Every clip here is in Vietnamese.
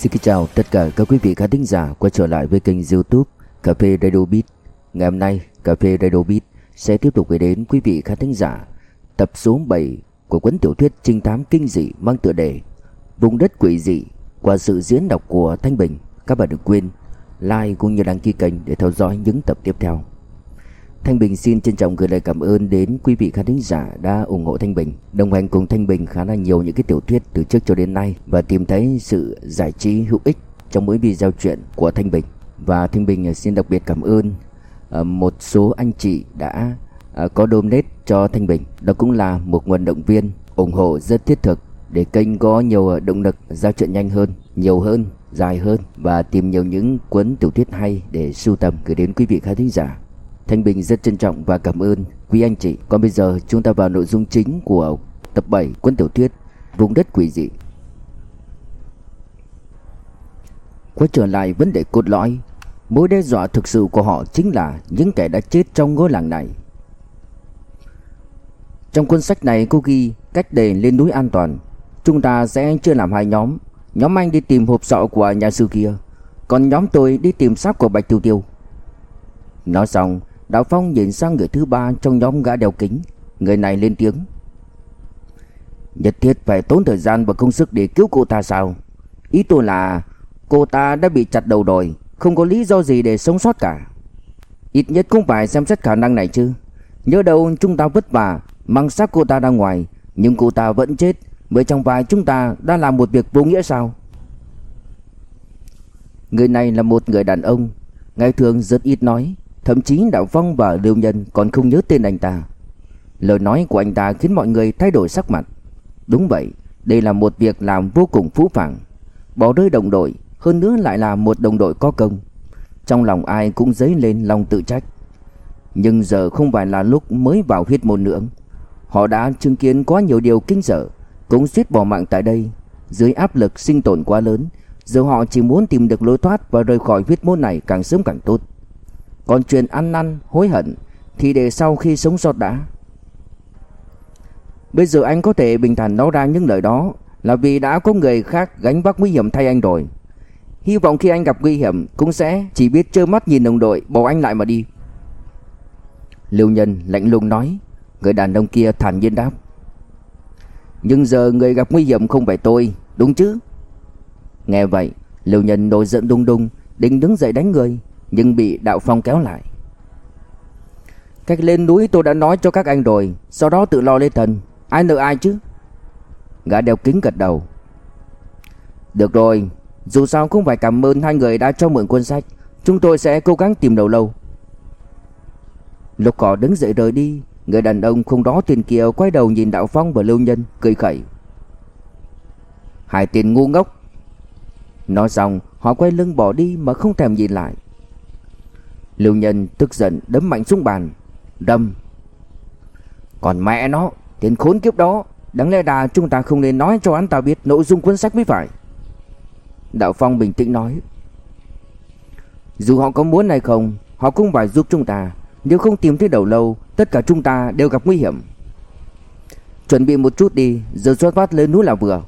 Xin kính chào tất cả các quý vị khán thính giả quay trở lại với kênh youtube Cà phê Radio Beat. Ngày hôm nay, Cà phê Radio Beat sẽ tiếp tục gửi đến quý vị khán thính giả Tập số 7 của cuốn tiểu thuyết trinh thám kinh dị mang tựa đề Vùng đất quỷ dị qua sự diễn đọc của Thanh Bình. Các bạn đừng quên like cũng như đăng ký kênh để theo dõi những tập tiếp theo. Thanh Bình xin trân trọng gửi lời cảm ơn đến quý vị khán thính giả đã ủng hộ Thanh Bình, đồng hành cùng Thanh Bình khá là nhiều những cái tiểu thuyết từ trước cho đến nay và tìm thấy sự giải trí hữu ích trong mỗi video truyện của Thanh Bình. Và Thanh Bình à, xin đặc biệt cảm ơn à, một số anh chị đã à, có donate cho Thanh Bình. Đó cũng là một nguồn động viên ủng hộ rất thiết thực để kênh có nhiều động lực giao chuyện nhanh hơn, nhiều hơn, dài hơn và tìm nhiều những cuốn tiểu thuyết hay để sưu tầm gửi đến quý vị khán thính giả. Thanh Bình rất trân trọng và cảm ơn quý anh chị. Còn bây giờ chúng ta vào nội dung chính của tập 7 cuốn tiểu thuyết Vùng đất quỷ dị. Quay trở lại vấn đề cốt lõi, mối đe dọa thực sự của họ chính là những kẻ đã chết trong ngôi làng này. Trong cuốn sách này có ghi cách để lên núi an toàn. Chúng ta sẽ chưa làm hai nhóm. Nhóm anh đi tìm hộp sọ của nhà sư kia, còn nhóm tôi đi tìm xác của Bạch Tiêu Tiêu. Nói xong, Đào Phong nhìn sang người thứ ba trong nhóm gã đeo kính. Người này lên tiếng. Nhất thiết phải tốn thời gian và công sức để cứu cô ta sao? Ý tôi là, Cô ta đã bị chặt đầu rồi, Không có lý do gì để sống sót cả. Ít nhất cũng phải xem xét khả năng này chứ. Nhớ đâu chúng ta vất vả, Mang xác cô ta ra ngoài, Nhưng cô ta vẫn chết. Với trong vai chúng ta đã làm một việc vô nghĩa sao? Người này là một người đàn ông. Ngày thường rất ít nói. Thậm chí Đạo Phong và Lưu Nhân còn không nhớ tên anh ta. Lời nói của anh ta khiến mọi người thay đổi sắc mặt. Đúng vậy, Đây là một việc làm vô cùng phũ phàng. Bỏ rơi đồng đội, Hơn nữa lại là một đồng đội có công. Trong lòng ai cũng dấy lên lòng tự trách. Nhưng giờ không phải là lúc mới vào huyết môn nữa. Họ đã chứng kiến quá nhiều điều kinh sợ, Cũng suýt bỏ mạng tại đây. Dưới áp lực sinh tồn quá lớn, Giờ họ chỉ muốn tìm được lối thoát Và rời khỏi huyết môn này càng sớm càng tốt còn chuyện ăn năn, hối hận Thì để sau khi sống sót đã. Bây giờ anh có thể bình thản nói ra những lời đó Là vì đã có người khác gánh vác nguy hiểm thay anh rồi. Hy vọng khi anh gặp nguy hiểm Cũng sẽ chỉ biết trơ mắt nhìn đồng đội Bỏ anh lại mà đi. Lưu Nhân lạnh lùng nói Người đàn ông kia thản nhiên đáp. Nhưng giờ người gặp nguy hiểm không phải tôi Đúng chứ? Nghe vậy Lưu Nhân nổi giận đung đung Định đứng dậy đánh người nhưng bị Đạo Phong kéo lại. Cách lên núi tôi đã nói cho các anh rồi, sau đó tự lo lấy thân ai nợ ai chứ? Gã đeo kính gật đầu. Được rồi, dù sao cũng phải cảm ơn hai người đã cho mượn cuốn sách, chúng tôi sẽ cố gắng tìm đầu lâu. Lục cỏ đứng dậy rời đi, người đàn ông không đó tiền kia quay đầu nhìn Đạo Phong và Lưu Nhân, cười khẩy. Hai tiền ngu ngốc. Nói xong, họ quay lưng bỏ đi mà không thèm nhìn lại. Lưu Nhân tức giận đấm mạnh xuống bàn. Đâm. Còn mẹ nó Tên khốn kiếp đó, Đáng lẽ đà chúng ta không nên nói cho anh ta biết Nội dung cuốn sách mới phải. Đạo Phong bình tĩnh nói. Dù họ có muốn hay không, Họ cũng phải giúp chúng ta. Nếu không tìm thấy đầu lâu, Tất cả chúng ta đều gặp nguy hiểm. Chuẩn bị một chút đi, Giờ xuất phát lên núi là vừa.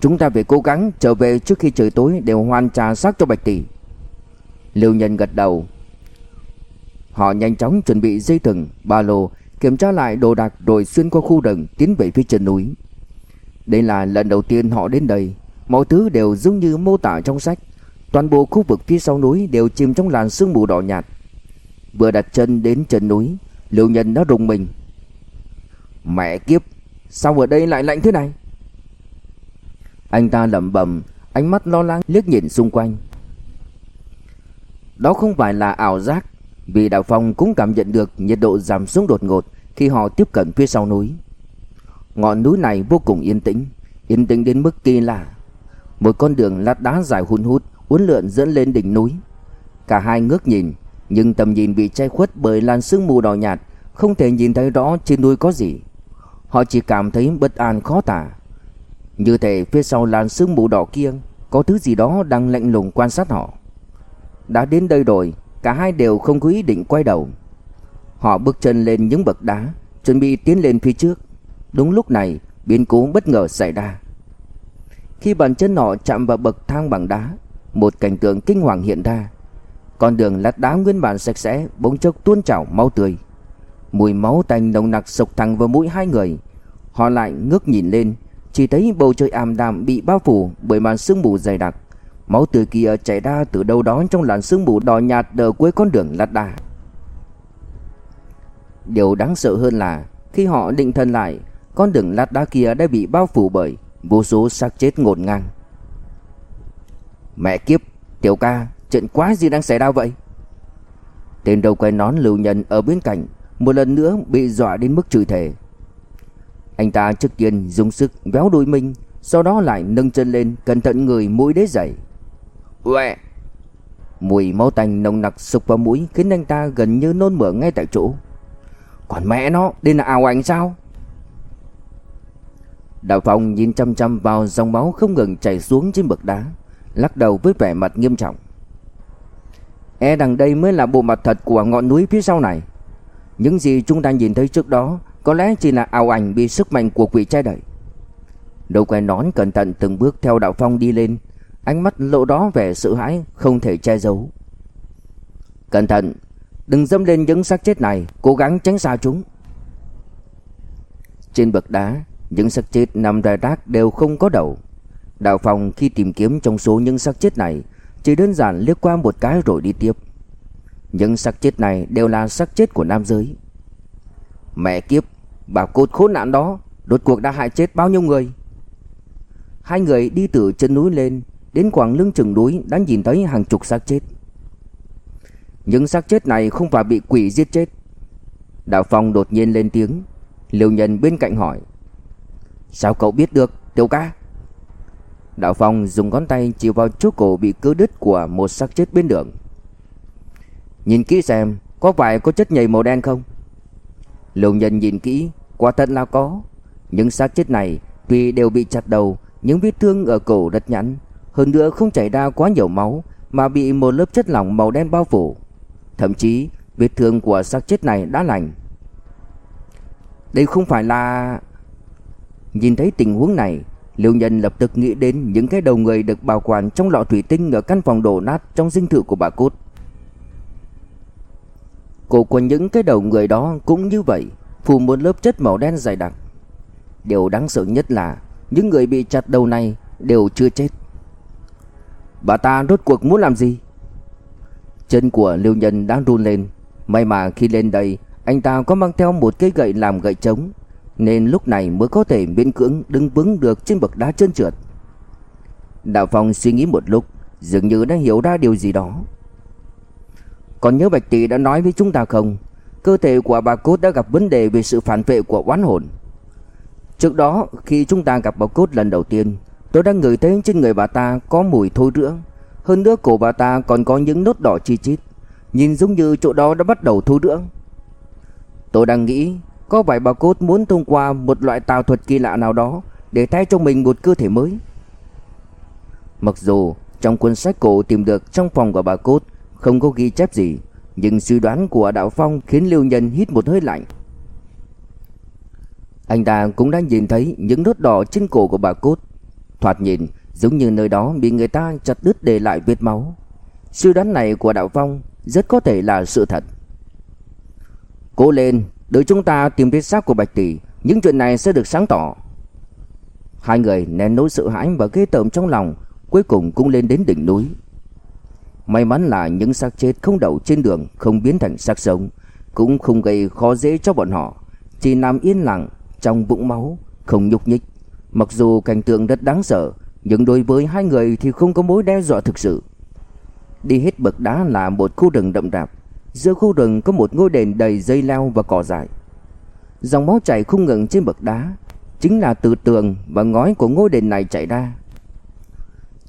Chúng ta phải cố gắng trở về trước khi trời tối Để hoàn trả xác cho Bạch Tỷ. Lưu Nhân gật đầu. Họ nhanh chóng chuẩn bị dây thừng, ba lô, kiểm tra lại đồ đạc rồi xuyên qua khu rừng tiến về phía chân núi. Đây là lần đầu tiên họ đến đây, mọi thứ đều giống như mô tả trong sách. Toàn bộ khu vực phía sau núi đều chìm trong làn sương mù đỏ nhạt. Vừa đặt chân đến chân núi, Lưu Nhân đã rùng mình. Mẹ kiếp, sao ở đây lại lạnh thế này? Anh ta lẩm bẩm, ánh mắt lo lắng liếc nhìn xung quanh. Đó không phải là ảo giác. Vì Đạo Phong cũng cảm nhận được nhiệt độ giảm xuống đột ngột Khi họ tiếp cận phía sau núi. Ngọn núi này vô cùng yên tĩnh Yên tĩnh đến mức kỳ lạ. Một con đường lát đá dài hun hút, Uốn lượn dẫn lên đỉnh núi. Cả hai ngước nhìn, Nhưng tầm nhìn bị che khuất bởi làn sương mù đỏ nhạt, Không thể nhìn thấy rõ trên núi có gì. Họ chỉ cảm thấy bất an khó tả. Như thể phía sau làn sương mù đỏ kia Có thứ gì đó đang lạnh lùng quan sát họ đã đến đây rồi, Cả hai đều không có ý định quay đầu. Họ bước chân lên những bậc đá, Chuẩn bị tiến lên phía trước. Đúng lúc này, biến cố bất ngờ xảy ra. Khi bàn chân họ chạm vào bậc thang bằng đá, Một cảnh tượng kinh hoàng hiện ra. Con đường lát đá nguyên bản sạch sẽ, Bỗng chốc tuôn trào máu tươi. Mùi máu tanh nồng nặc sộc thẳng vào mũi hai người. Họ lại ngước nhìn lên, Chỉ thấy bầu trời ảm đạm bị bao phủ Bởi màn sương mù dày đặc. Máu tươi kia chảy ra từ đâu đó Trong làn sương mù đỏ nhạt đờ cuối con đường lát đá Điều đáng sợ hơn là, Khi họ định thần lại, Con đường lát đá kia đã bị bao phủ bởi Vô số xác chết ngổn ngang. Mẹ kiếp, Tiểu ca, Chuyện quá gì đang xảy ra vậy? Tên đầu quay nón lưu nhân ở bên cạnh Một lần nữa bị dọa đến mức chửi thề. Anh ta trước tiên dùng sức véo đuôi mình, Sau đó lại nâng chân lên Cẩn thận người mũi đế giày. Uẹ Mùi máu tanh nồng nặc sục vào mũi Khiến anh ta gần như nôn mửa ngay tại chỗ. Còn mẹ nó, Đây là ảo ảnh sao? Đạo Phong nhìn chăm chăm vào dòng máu không ngừng chảy xuống trên bậc đá, Lắc đầu với vẻ mặt nghiêm trọng. E đằng đây mới là bộ mặt thật của ngọn núi phía sau này. Những gì chúng ta nhìn thấy trước đó Có lẽ chỉ là ảo ảnh bị sức mạnh của quỷ che đậy. Đầu quay nón cẩn thận từng bước theo đạo phong đi lên Ánh mắt lộ đó vẻ sợ hãi, Không thể che giấu. Cẩn thận, Đừng dâm lên những xác chết này, Cố gắng tránh xa chúng. Trên bậc đá, Những xác chết nằm rải rác đều không có đầu. Đào Phong khi tìm kiếm trong số những xác chết này, Chỉ đơn giản liếc qua một cái rồi đi tiếp. Những xác chết này đều là xác chết của nam giới. Mẹ kiếp, Bà cốt khốn nạn đó Đột cuộc đã hại chết bao nhiêu người? Hai người đi từ chân núi lên Đến quảng lưng chừng núi đã nhìn thấy hàng chục xác chết. Những xác chết này không phải bị quỷ giết chết. Đạo Phong đột nhiên lên tiếng. Liêu nhân bên cạnh hỏi, Sao cậu biết được, Tiểu ca? Đạo Phong dùng ngón tay chỉ vào chỗ cổ bị cưa đứt của một xác chết bên đường. Nhìn kỹ xem, Có phải có chất nhầy màu đen không? Liêu nhân nhìn kỹ, Quả thật là có. Những xác chết này Tuy đều bị chặt đầu Những vết thương ở cổ rất nhẵn hơn nữa không chảy ra quá nhiều máu Mà bị một lớp chất lỏng màu đen bao phủ Thậm chí vết thương của xác chết này đã lành Đây không phải là... Nhìn thấy tình huống này Liêu nhân lập tức nghĩ đến những cái đầu người được bảo quản trong lọ thủy tinh ở căn phòng đổ nát trong dinh thự của bà Cốt. Cổ của những cái đầu người đó cũng như vậy, phủ một lớp chất màu đen dày đặc. Điều đáng sợ nhất là những người bị chặt đầu này đều chưa chết. Bà ta rốt cuộc muốn làm gì? Chân của Lưu Nhân đang run lên. May mà khi lên đây, Anh ta có mang theo một cây gậy làm gậy trống, Nên lúc này mới có thể miễn cưỡng đứng vững được trên bậc đá trơn trượt. Đạo Phong suy nghĩ một lúc, Dường như đã hiểu ra điều gì đó. Còn nhớ Bạch Tỷ đã nói với chúng ta không? Cơ thể của bà Cốt đã gặp vấn đề về sự phản vệ của oán hồn. Trước đó, khi chúng ta gặp bà Cốt lần đầu tiên Tôi đang ngửi thấy trên người bà ta có mùi thối rữa. Hơn nữa cổ bà ta còn có những nốt đỏ chi chít. Nhìn giống như chỗ đó đã bắt đầu thối rữa. Tôi đang nghĩ, Có phải bà cốt muốn thông qua một loại tào thuật kỳ lạ nào đó Để thay cho mình một cơ thể mới? Mặc dù trong cuốn sách cổ tìm được trong phòng của bà cốt Không có ghi chép gì, Nhưng suy đoán của Đạo Phong khiến Lưu Nhân hít một hơi lạnh. Anh ta cũng đã nhìn thấy những nốt đỏ trên cổ của bà cốt. Thoạt nhìn giống như nơi đó bị người ta chặt đứt để lại vết máu. Suy đoán này của Đạo Phong rất có thể là sự thật. Cố lên, đợi chúng ta tìm thấy xác của Bạch Tỷ Những chuyện này sẽ được sáng tỏ. Hai người nén nỗi sợ hãi và ghê tởm trong lòng Cuối cùng cũng lên đến đỉnh núi. May mắn là những xác chết không đậu trên đường Không biến thành xác sống Cũng không gây khó dễ cho bọn họ. Chỉ nằm yên lặng trong bụng máu Không nhúc nhích. Mặc dù cảnh tượng rất đáng sợ, Nhưng đối với hai người thì không có mối đe dọa thực sự. Đi hết bậc đá là một khu rừng đậm rạp Giữa khu rừng có một ngôi đền đầy dây leo và cỏ dại. Dòng máu chảy không ngừng trên bậc đá, Chính là từ tường và ngói của ngôi đền này chảy ra.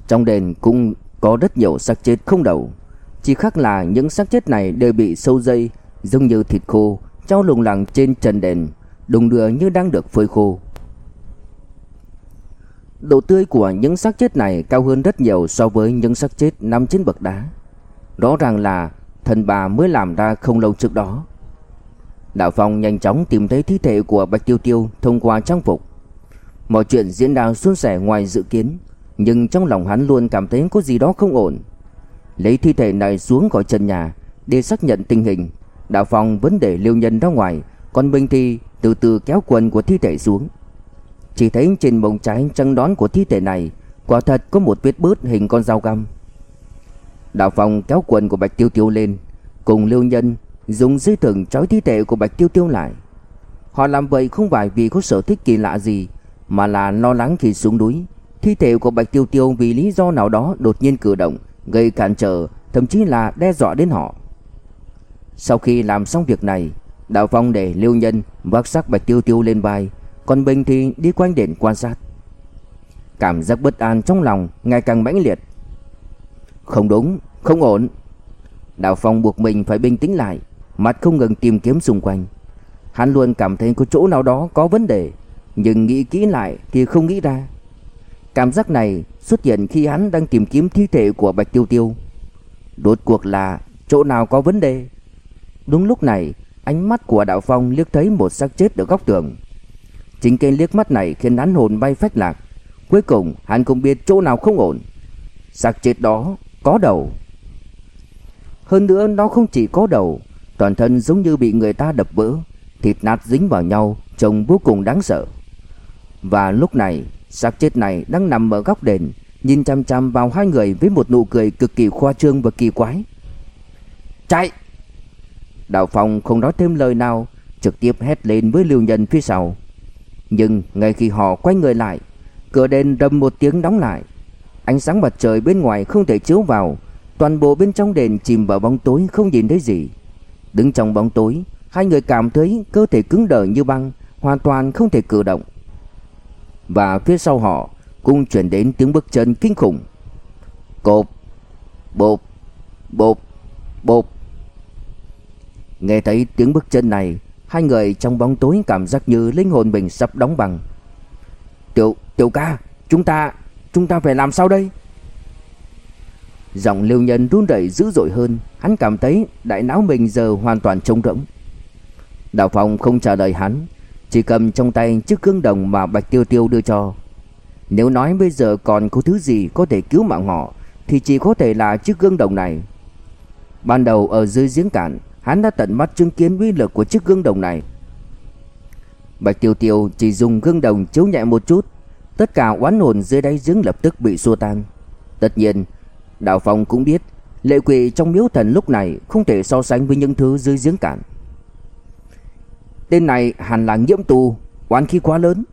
Trong đền cũng có rất nhiều xác chết không đầu. Chỉ khác là những xác chết này đều bị sâu dây, Giống như thịt khô, Trao lùng lẳng trên trần đền, Đùng đưa như đang được phơi khô. Độ tươi của những xác chết này cao hơn rất nhiều so với những xác chết nằm trên bậc đá. Rõ ràng là thần bà mới làm ra không lâu trước đó. Đạo Phong nhanh chóng tìm thấy thi thể của Bạch Tiêu Tiêu thông qua trang phục. Mọi chuyện diễn ra suôn sẻ ngoài dự kiến. Nhưng trong lòng hắn luôn cảm thấy có gì đó không ổn Lấy thi thể này xuống khỏi chân nhà Để xác nhận tình hình, Đạo Phong vẫn để liêu nhân ra ngoài, Còn mình thì từ từ kéo quần của thi thể xuống chỉ thấy trên mông trái trăng đón của thi thể này. Quả thật có một vết bớt hình con dao găm. Đạo Phong kéo quần của Bạch Tiêu Tiêu lên. Cùng lưu nhân dùng dây thừng trói thi thể của Bạch Tiêu Tiêu lại. Họ làm vậy không phải vì có sở thích kỳ lạ gì, Mà là lo lắng khi xuống núi. Thi thể của Bạch Tiêu Tiêu vì lý do nào đó đột nhiên cử động, Gây cản trở, Thậm chí là đe dọa đến họ. Sau khi làm xong việc này Đạo Phong để lưu Nhân vác xác Bạch Tiêu Tiêu lên vai. Còn Bình thì đi quanh đền quan sát. Cảm giác bất an trong lòng ngày càng mãnh liệt. Không đúng, không ổn. Đạo Phong buộc mình phải bình tĩnh lại Mặt không ngừng tìm kiếm xung quanh. Hắn luôn cảm thấy có chỗ nào đó có vấn đề Nhưng nghĩ kỹ lại thì không nghĩ ra. Cảm giác này xuất hiện khi hắn đang tìm kiếm thi thể của Bạch Tiêu Tiêu. Đột cuộc là chỗ nào có vấn đề? Đúng lúc này Ánh mắt của Đạo Phong liếc thấy một xác chết ở góc tường. Chính cái liếc mắt này khiến hắn hồn bay phách lạc. Cuối cùng, hắn cũng biết chỗ nào không ổn. Xác chết đó, có đầu. Hơn nữa, nó không chỉ có đầu. Toàn thân giống như bị người ta đập vỡ. Thịt nát dính vào nhau, Trông vô cùng đáng sợ. Và lúc này, xác chết này đang nằm ở góc đền, Nhìn chăm chăm vào hai người với một nụ cười cực kỳ khoa trương và kỳ quái. Chạy! Đạo Phong không nói thêm lời nào, Trực tiếp hét lên với lưu nhân phía sau. Nhưng ngay khi họ quay người lại, Cửa đền rầm một tiếng đóng lại. Ánh sáng mặt trời bên ngoài không thể chiếu vào, Toàn bộ bên trong đền chìm vào bóng tối không nhìn thấy gì. Đứng trong bóng tối, Hai người cảm thấy cơ thể cứng đờ như băng, Hoàn toàn không thể cử động. Và phía sau họ, Cũng chuyển đến tiếng bước chân kinh khủng. Cộp Bộp Bộp Bộp. Nghe thấy tiếng bước chân này Hai người trong bóng tối cảm giác như linh hồn mình sắp đóng bằng Tiểu, tiểu ca Chúng ta, chúng ta phải làm sao đây? Giọng lưu nhân run rẩy dữ dội hơn Hắn cảm thấy đại não mình giờ hoàn toàn trống rỗng. Đào Phong không trả lời hắn Chỉ cầm trong tay chiếc gương đồng mà Bạch Tiêu Tiêu đưa cho. Nếu nói bây giờ còn có thứ gì có thể cứu mạng họ Thì chỉ có thể là chiếc gương đồng này. Ban đầu ở dưới giếng cạn Hắn đã tận mắt chứng kiến uy lực của chiếc gương đồng này. Bạch Tiêu Tiêu chỉ dùng gương đồng chiếu nhẹ một chút. Tất cả oán hồn dưới đáy giếng lập tức bị xua tan. Tất nhiên Đạo Phong cũng biết, Lệ quỷ trong miếu thần lúc này Không thể so sánh với những thứ dưới giếng cạn. Tên này hẳn là nhiễm tù, Oán khí quá lớn.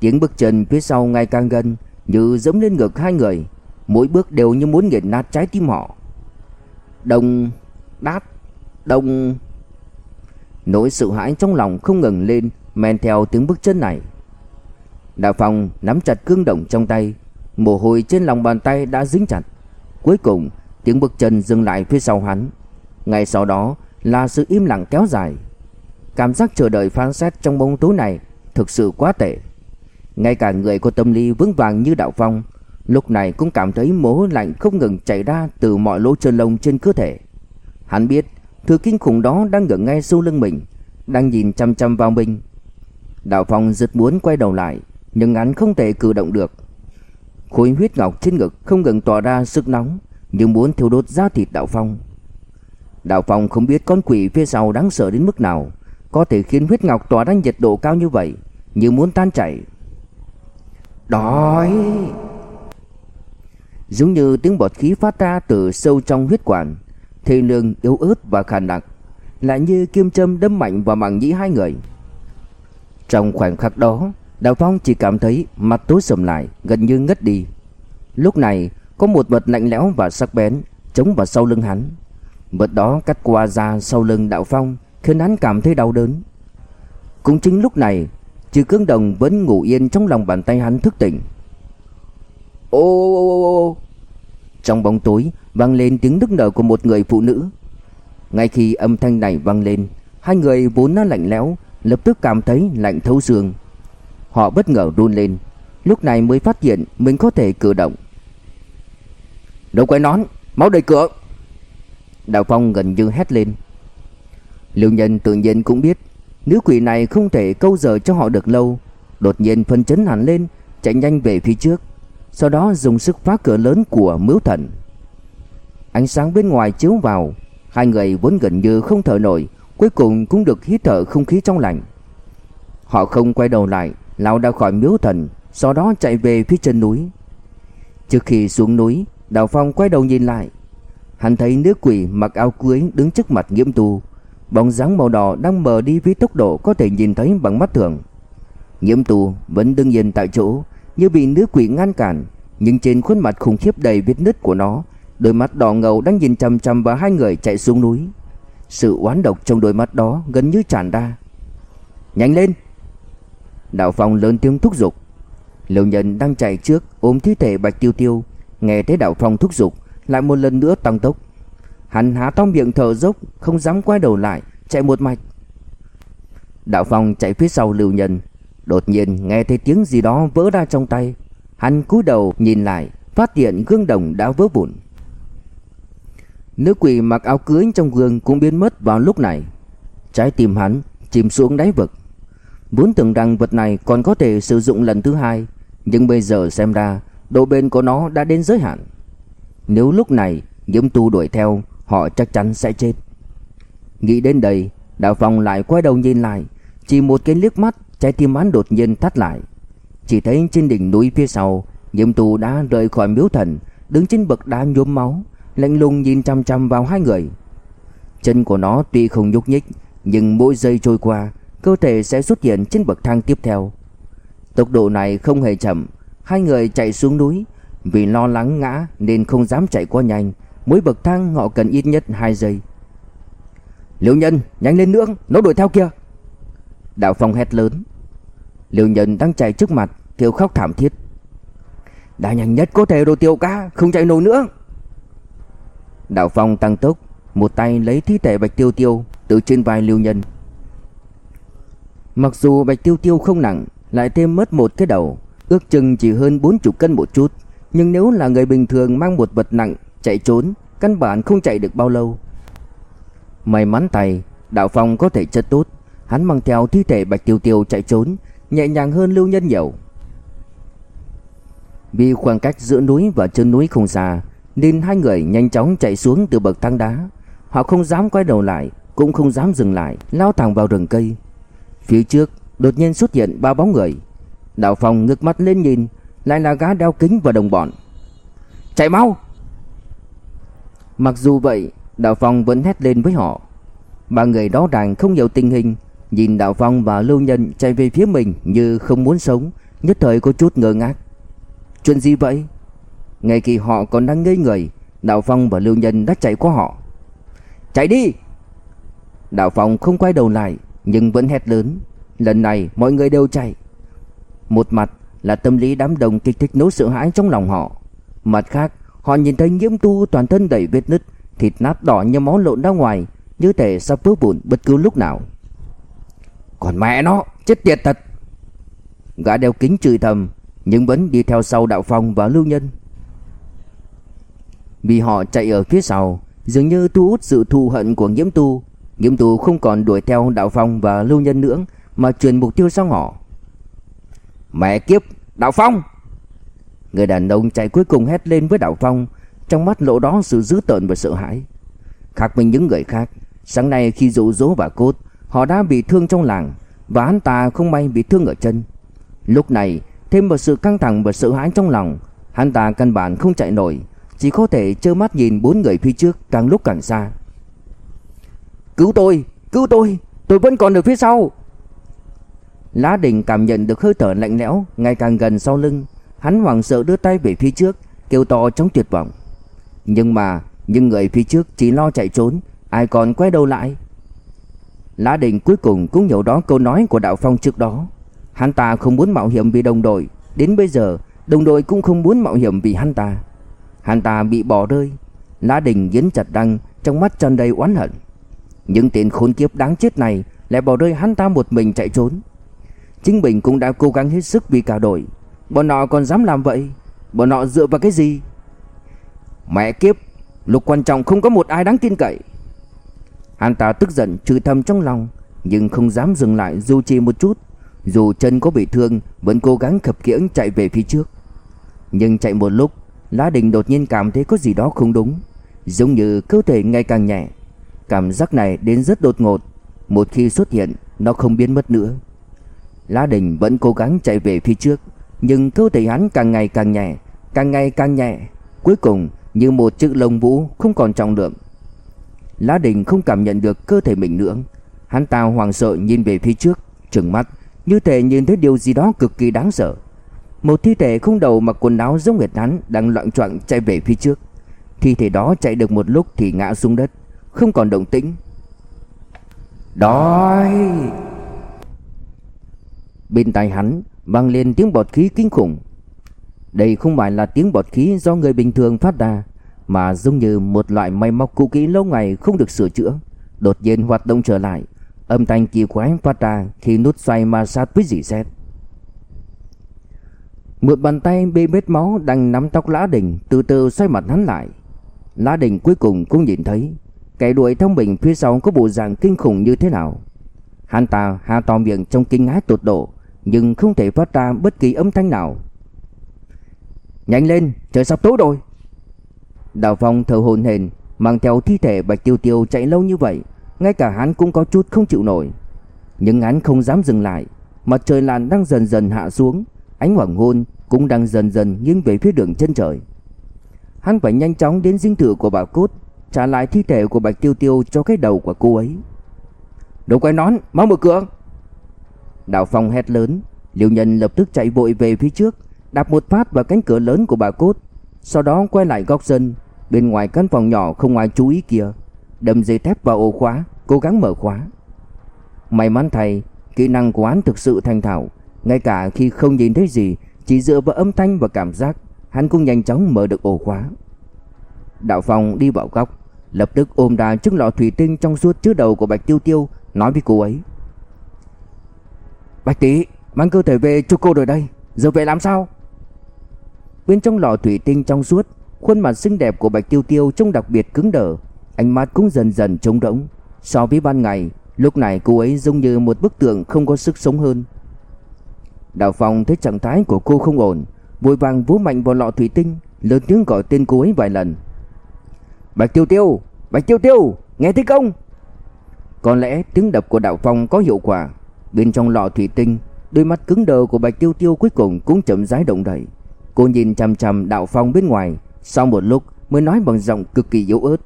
Tiếng bước chân phía sau ngày càng gần, Như dẫm lên ngực hai người. Mỗi bước đều như muốn nghiền nát trái tim họ. Đồng Đát Đông. Nỗi sợ hãi trong lòng không ngừng lên, Men theo tiếng bước chân này. Đạo Phong nắm chặt cương đồng trong tay, Mồ hôi trên lòng bàn tay đã dính chặt. Cuối cùng, tiếng bước chân dừng lại phía sau hắn. Ngay sau đó là sự im lặng kéo dài. Cảm giác chờ đợi phán xét trong bóng tối này Thực sự quá tệ. Ngay cả người có tâm lý vững vàng như Đạo Phong, Lúc này cũng cảm thấy mồ hôi lạnh không ngừng chảy ra Từ mọi lỗ chân lông trên cơ thể. Hắn biết Thứ kinh khủng đó đang gần ngay sau lưng mình, Đang nhìn chăm chăm vào mình. Đạo Phong rất muốn quay đầu lại, Nhưng hắn không thể cử động được. Khối huyết ngọc trên ngực không ngừng tỏa ra sức nóng Nhưng muốn thiêu đốt da thịt Đạo Phong. Đạo Phong không biết con quỷ phía sau đáng sợ đến mức nào, Có thể khiến huyết ngọc tỏa ra nhiệt độ cao như vậy, Như muốn tan chảy. Đói! Giống như tiếng bọt khí phát ra từ sâu trong huyết quản. Thê lương, yếu ớt và khàn đặc Lại như kim châm đâm mạnh vào màng nhĩ hai người. Trong khoảnh khắc đó, Đào Phong chỉ cảm thấy mặt tối sầm lại, Gần như ngất đi. Lúc này, có một vật lạnh lẽo và sắc bén Chống vào sau lưng hắn. Vật đó cắt qua da sau lưng Đạo Phong, Khiến hắn cảm thấy đau đớn. Cũng chính lúc này Trừ cương đồng vẫn ngủ yên trong lòng bàn tay hắn thức tỉnh. Ô ô ô ô trong bóng tối vang lên tiếng nức nở của một người phụ nữ. Ngay khi âm thanh này vang lên, hai người vốn đã lạnh lẽo, lập tức cảm thấy lạnh thấu xương. Họ bất ngờ run lên, lúc này mới phát hiện mình có thể cử động. Đâu quay nón, máu đầy cửa. đào Phong gần như hét lên. Lưu Nhân tự nhiên cũng biết, nữ quỷ này không thể câu giờ cho họ được lâu, đột nhiên phân chấn hẳn lên, chạy nhanh về phía trước. Sau đó dùng sức phá cửa lớn của miếu thần. Ánh sáng bên ngoài chiếu vào, Hai người vốn gần như không thở nổi, Cuối cùng cũng được hít thở không khí trong lành. Họ không quay đầu lại, lao ra khỏi miếu thần, Sau đó chạy về phía chân núi. Trước khi xuống núi, Đào Phong quay đầu nhìn lại. Hắn thấy nữ quỷ mặc áo cưới đứng trước mặt nghiễm tu. Bóng dáng màu đỏ đang mờ đi với tốc độ có thể nhìn thấy bằng mắt thường. Nhiễm tu vẫn đứng yên tại chỗ như bị nữ quỷ ngăn cản, Nhưng trên khuôn mặt khủng khiếp đầy vết nứt của nó, Đôi mắt đỏ ngầu đang nhìn chằm chằm vào hai người chạy xuống núi. Sự oán độc trong đôi mắt đó gần như tràn ra. Nhanh lên! Đạo Phong lớn tiếng thúc giục. Liêu nhân đang chạy trước, ôm thi thể Bạch Tiêu Tiêu, Nghe thấy Đạo Phong thúc giục, Lại một lần nữa tăng tốc. Hắn há to miệng thở dốc, Không dám quay đầu lại, Chạy một mạch. Đạo Phong chạy phía sau Lưu Nhân Đột nhiên nghe thấy tiếng gì đó vỡ ra trong tay. Hắn cúi đầu nhìn lại, Phát hiện gương đồng đã vỡ vụn. Nữ quỷ mặc áo cưới trong gương cũng biến mất vào lúc này. Trái tim hắn chìm xuống đáy vực. Vốn tưởng rằng vật này còn có thể sử dụng lần thứ hai, Nhưng bây giờ xem ra Độ bền của nó đã đến giới hạn. Nếu lúc này Nhiễm tu đuổi theo, Họ chắc chắn sẽ chết. Nghĩ đến đây Đạo Phong lại quay đầu nhìn lại, Chỉ một cái liếc mắt Trái tim hắn đột nhiên thắt lại. Chỉ thấy trên đỉnh núi phía sau nhiệm tu đã rời khỏi miếu thần, Đứng trên bậc đá nhuốm máu, Lạnh lùng nhìn chăm chăm vào hai người. Chân của nó tuy không nhúc nhích, Nhưng mỗi giây trôi qua, Cơ thể sẽ xuất hiện trên bậc thang tiếp theo. Tốc độ này không hề chậm, Hai người chạy xuống núi. Vì lo lắng ngã nên không dám chạy quá nhanh, Mỗi bậc thang họ cần ít nhất 2 giây. Liễu nhân, nhanh lên nữa, Nó đuổi theo kia. Đạo Phong hét lớn. Liêu nhân đang chạy trước mặt, kêu khóc thảm thiết. Đã nhanh nhất có thể rồi tiêu ca, Không chạy nổi nữa. Đạo Phong tăng tốc, Một tay lấy thi thể Bạch Tiêu Tiêu Từ trên vai Liêu nhân. Mặc dù Bạch Tiêu Tiêu không nặng, Lại thêm mất một cái đầu, Ước chừng chỉ hơn 40 cân một chút. Nhưng nếu là người bình thường mang một vật nặng, Chạy trốn, Căn bản không chạy được bao lâu. May mắn tay Đạo Phong có thể chất tốt. Hắn mang theo thi thể Bạch Tiêu Tiêu chạy trốn Nhẹ nhàng hơn Lưu Nhân nhiều. Vì khoảng cách giữa núi và chân núi không xa, Nên hai người nhanh chóng chạy xuống từ bậc thang đá. Họ không dám quay đầu lại, Cũng không dám dừng lại, Lao thẳng vào rừng cây. Phía trước, đột nhiên xuất hiện ba bóng người. Đạo Phong ngước mắt lên nhìn, Lại là gã đeo kính và đồng bọn. Chạy mau! Mặc dù vậy Đạo Phong vẫn hét lên với họ. Ba người đó đàn không hiểu tình hình Nhìn Đạo Phong và Lưu Nhân chạy về phía mình Như không muốn sống, Nhất thời có chút ngơ ngác. Chuyện gì vậy? Ngay khi họ còn đang ngây người Đạo Phong và Lưu Nhân đã chạy qua họ. Chạy đi! Đạo Phong không quay đầu lại, Nhưng vẫn hét lớn. Lần này mọi người đều chạy. Một mặt là tâm lý đám đông kịch thích nỗi sợ hãi trong lòng họ. Mặt khác, Họ nhìn thấy nhiễm tu toàn thân đầy vết nứt, Thịt nát đỏ như máu lộn ra ngoài, Như thể sắp vỡ vụn bất cứ lúc nào. Còn mẹ nó, Chết tiệt thật. Gã đeo kính chửi thầm, Nhưng vẫn đi theo sau đạo phong và lưu nhân. Vì họ chạy ở phía sau, Dường như thu hút sự thù hận của nhiễm tu Nhiễm tu không còn đuổi theo đạo phong và lưu nhân nữa, Mà chuyển mục tiêu sang họ. Mẹ kiếp, Đạo phong! Người đàn ông chạy cuối cùng hét lên với Đạo Phong, Trong mắt lộ đó sự dữ tợn và sợ hãi. Khác với những người khác, Sáng nay khi dụ dỗ bà cốt Họ đã bị thương trong làng Và hắn ta không may bị thương ở chân. Lúc này thêm một sự căng thẳng và sợ hãi trong lòng Hắn ta căn bản không chạy nổi Chỉ có thể trơ mắt nhìn bốn người phía trước càng lúc càng xa. Cứu tôi, cứu tôi, tôi vẫn còn ở phía sau. Lá đình cảm nhận được hơi thở lạnh lẽo Ngày càng gần sau lưng Hắn hoảng sợ đưa tay về phía trước Kêu to trong tuyệt vọng. Nhưng mà những người phía trước chỉ lo chạy trốn Ai còn quay đầu lại Lã Đình cuối cùng cũng hiểu đó câu nói của Đạo Phong trước đó. Hắn ta không muốn mạo hiểm vì đồng đội. Đến bây giờ, Đồng đội cũng không muốn mạo hiểm vì hắn ta. Hắn ta bị bỏ rơi. Lã Đình nghiến chặt răng, Trong mắt tràn đầy oán hận. Những tên khốn kiếp đáng chết này Lại bỏ rơi hắn ta một mình chạy trốn. Chính mình cũng đã cố gắng hết sức vì cả đội. Bọn họ còn dám làm vậy? Bọn họ dựa vào cái gì? Mẹ kiếp, Lục quan trọng không có một ai đáng tin cậy. Hắn ta tức giận, trừ thầm trong lòng, Nhưng không dám dừng lại, dù chỉ một chút. Dù chân có bị thương, Vẫn cố gắng khập khiễng chạy về phía trước. Nhưng chạy một lúc, Lá Đình đột nhiên cảm thấy có gì đó không đúng. Giống như cơ thể ngày càng nhẹ. Cảm giác này đến rất đột ngột. Một khi xuất hiện, Nó không biến mất nữa. Lá Đình vẫn cố gắng chạy về phía trước, Nhưng cơ thể hắn càng ngày càng nhẹ, Càng ngày càng nhẹ. Cuối cùng, như một chiếc lông vũ không còn trọng lượng Lá Đình không cảm nhận được cơ thể mình nữa. Hắn ta hoảng sợ nhìn về phía trước, Trừng mắt, Như thể nhìn thấy điều gì đó cực kỳ đáng sợ. Một thi thể không đầu mặc quần áo giống hệt hắn Đang loạn choạng chạy về phía trước. Thi thể đó chạy được một lúc thì ngã xuống đất, Không còn động tĩnh. Đói! Bên tai hắn vang lên tiếng bọt khí kinh khủng. Đây không phải là tiếng bọt khí do người bình thường phát ra. Mà giống như một loại máy móc cũ kỹ lâu ngày không được sửa chữa Đột nhiên hoạt động trở lại. Âm thanh kỳ quái phát ra khi nút xoay ma sát với dỉ xét Một bàn tay bê bết máu đang nắm tóc Lã Đình từ từ xoay mặt hắn lại. Lã Đình cuối cùng cũng nhìn thấy Kẻ đuổi thông bình phía sau có bộ dạng kinh khủng như thế nào. Hắn ta há to miệng trong kinh hãi tột độ Nhưng không thể phát ra bất kỳ âm thanh nào. Nhanh lên, trời sắp tối rồi. Đào Phong thở hổn hển Mang theo thi thể Bạch Tiêu Tiêu chạy lâu như vậy Ngay cả hắn cũng có chút không chịu nổi. Nhưng hắn không dám dừng lại Mặt trời lặn đang dần dần hạ xuống Ánh hoàng hôn cũng đang dần dần nghiêng về phía đường chân trời. Hắn phải nhanh chóng đến dinh thự của bà Cốt Trả lại thi thể của Bạch Tiêu Tiêu cho cái đầu của cô ấy. Đồ quay nón, mau mở cửa! Đào Phong hét lớn Liêu nhân lập tức chạy vội về phía trước Đạp một phát vào cánh cửa lớn của bà Cốt Sau đó quay lại góc sân Bên ngoài căn phòng nhỏ không ai chú ý kia. Đâm dây thép vào ổ khóa Cố gắng mở khóa. May mắn thay Kỹ năng của hắn thực sự thành thạo. Ngay cả khi không nhìn thấy gì Chỉ dựa vào âm thanh và cảm giác Hắn cũng nhanh chóng mở được ổ khóa. Đạo Phong đi vào góc Lập tức ôm đà chiếc lọ thủy tinh trong suốt chứa đầu của Bạch Tiêu Tiêu Nói với cô ấy. Bạch tỷ Mang cơ thể về cho cô rồi đây. Giờ về làm sao? Bên trong lọ thủy tinh trong suốt Khuôn mặt xinh đẹp của Bạch Tiêu Tiêu trông đặc biệt cứng đờ. Ánh mắt cũng dần dần trống rỗng. So với ban ngày, Lúc này cô ấy giống như một bức tượng không có sức sống hơn. Đào Phong thấy trạng thái của cô không ổn, Vội vàng vú mạnh vào lọ thủy tinh, Lớn tiếng gọi tên cô ấy vài lần. Bạch Tiêu Tiêu, Bạch Tiêu Tiêu, Nghe thấy không? Có lẽ tiếng đập của Đạo Phong có hiệu quả. Bên trong lọ thủy tinh, Đôi mắt cứng đờ của Bạch Tiêu Tiêu cuối cùng cũng chậm rãi động đậy. Cô nhìn chằm chằm Đạo Phong bên ngoài sau một lúc mới nói bằng giọng cực kỳ yếu ớt.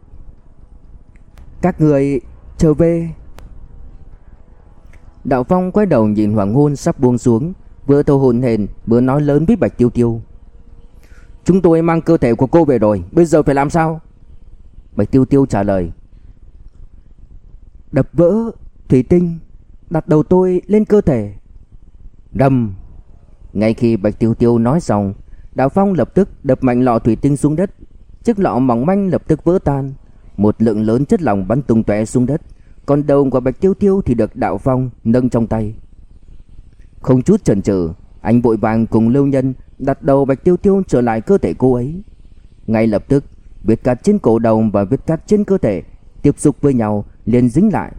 Các người trở về. Đạo Phong quay đầu nhìn hoàng hôn sắp buông xuống, Vừa thâu hồn hền vừa nói lớn với Bạch Tiêu Tiêu. Chúng tôi mang cơ thể của cô về rồi, Bây giờ phải làm sao? Bạch Tiêu Tiêu trả lời. Đập vỡ Thủy tinh, Đặt đầu tôi lên cơ thể. Đâm Ngay khi Bạch Tiêu Tiêu nói xong đào Phong lập tức đập mạnh lọ thủy tinh xuống đất. Chiếc lọ mỏng manh lập tức vỡ tan. Một lượng lớn chất lỏng bắn tung tóe xuống đất. Còn đầu của Bạch Tiêu Tiêu thì được đào Phong nâng trong tay. Không chút chần chừ, Anh vội vàng cùng Lưu Nhân đặt đầu Bạch Tiêu Tiêu trở lại cơ thể cô ấy. Ngay lập tức, Vết cắt trên cổ đầu và vết cắt trên cơ thể Tiếp xúc với nhau liền dính lại.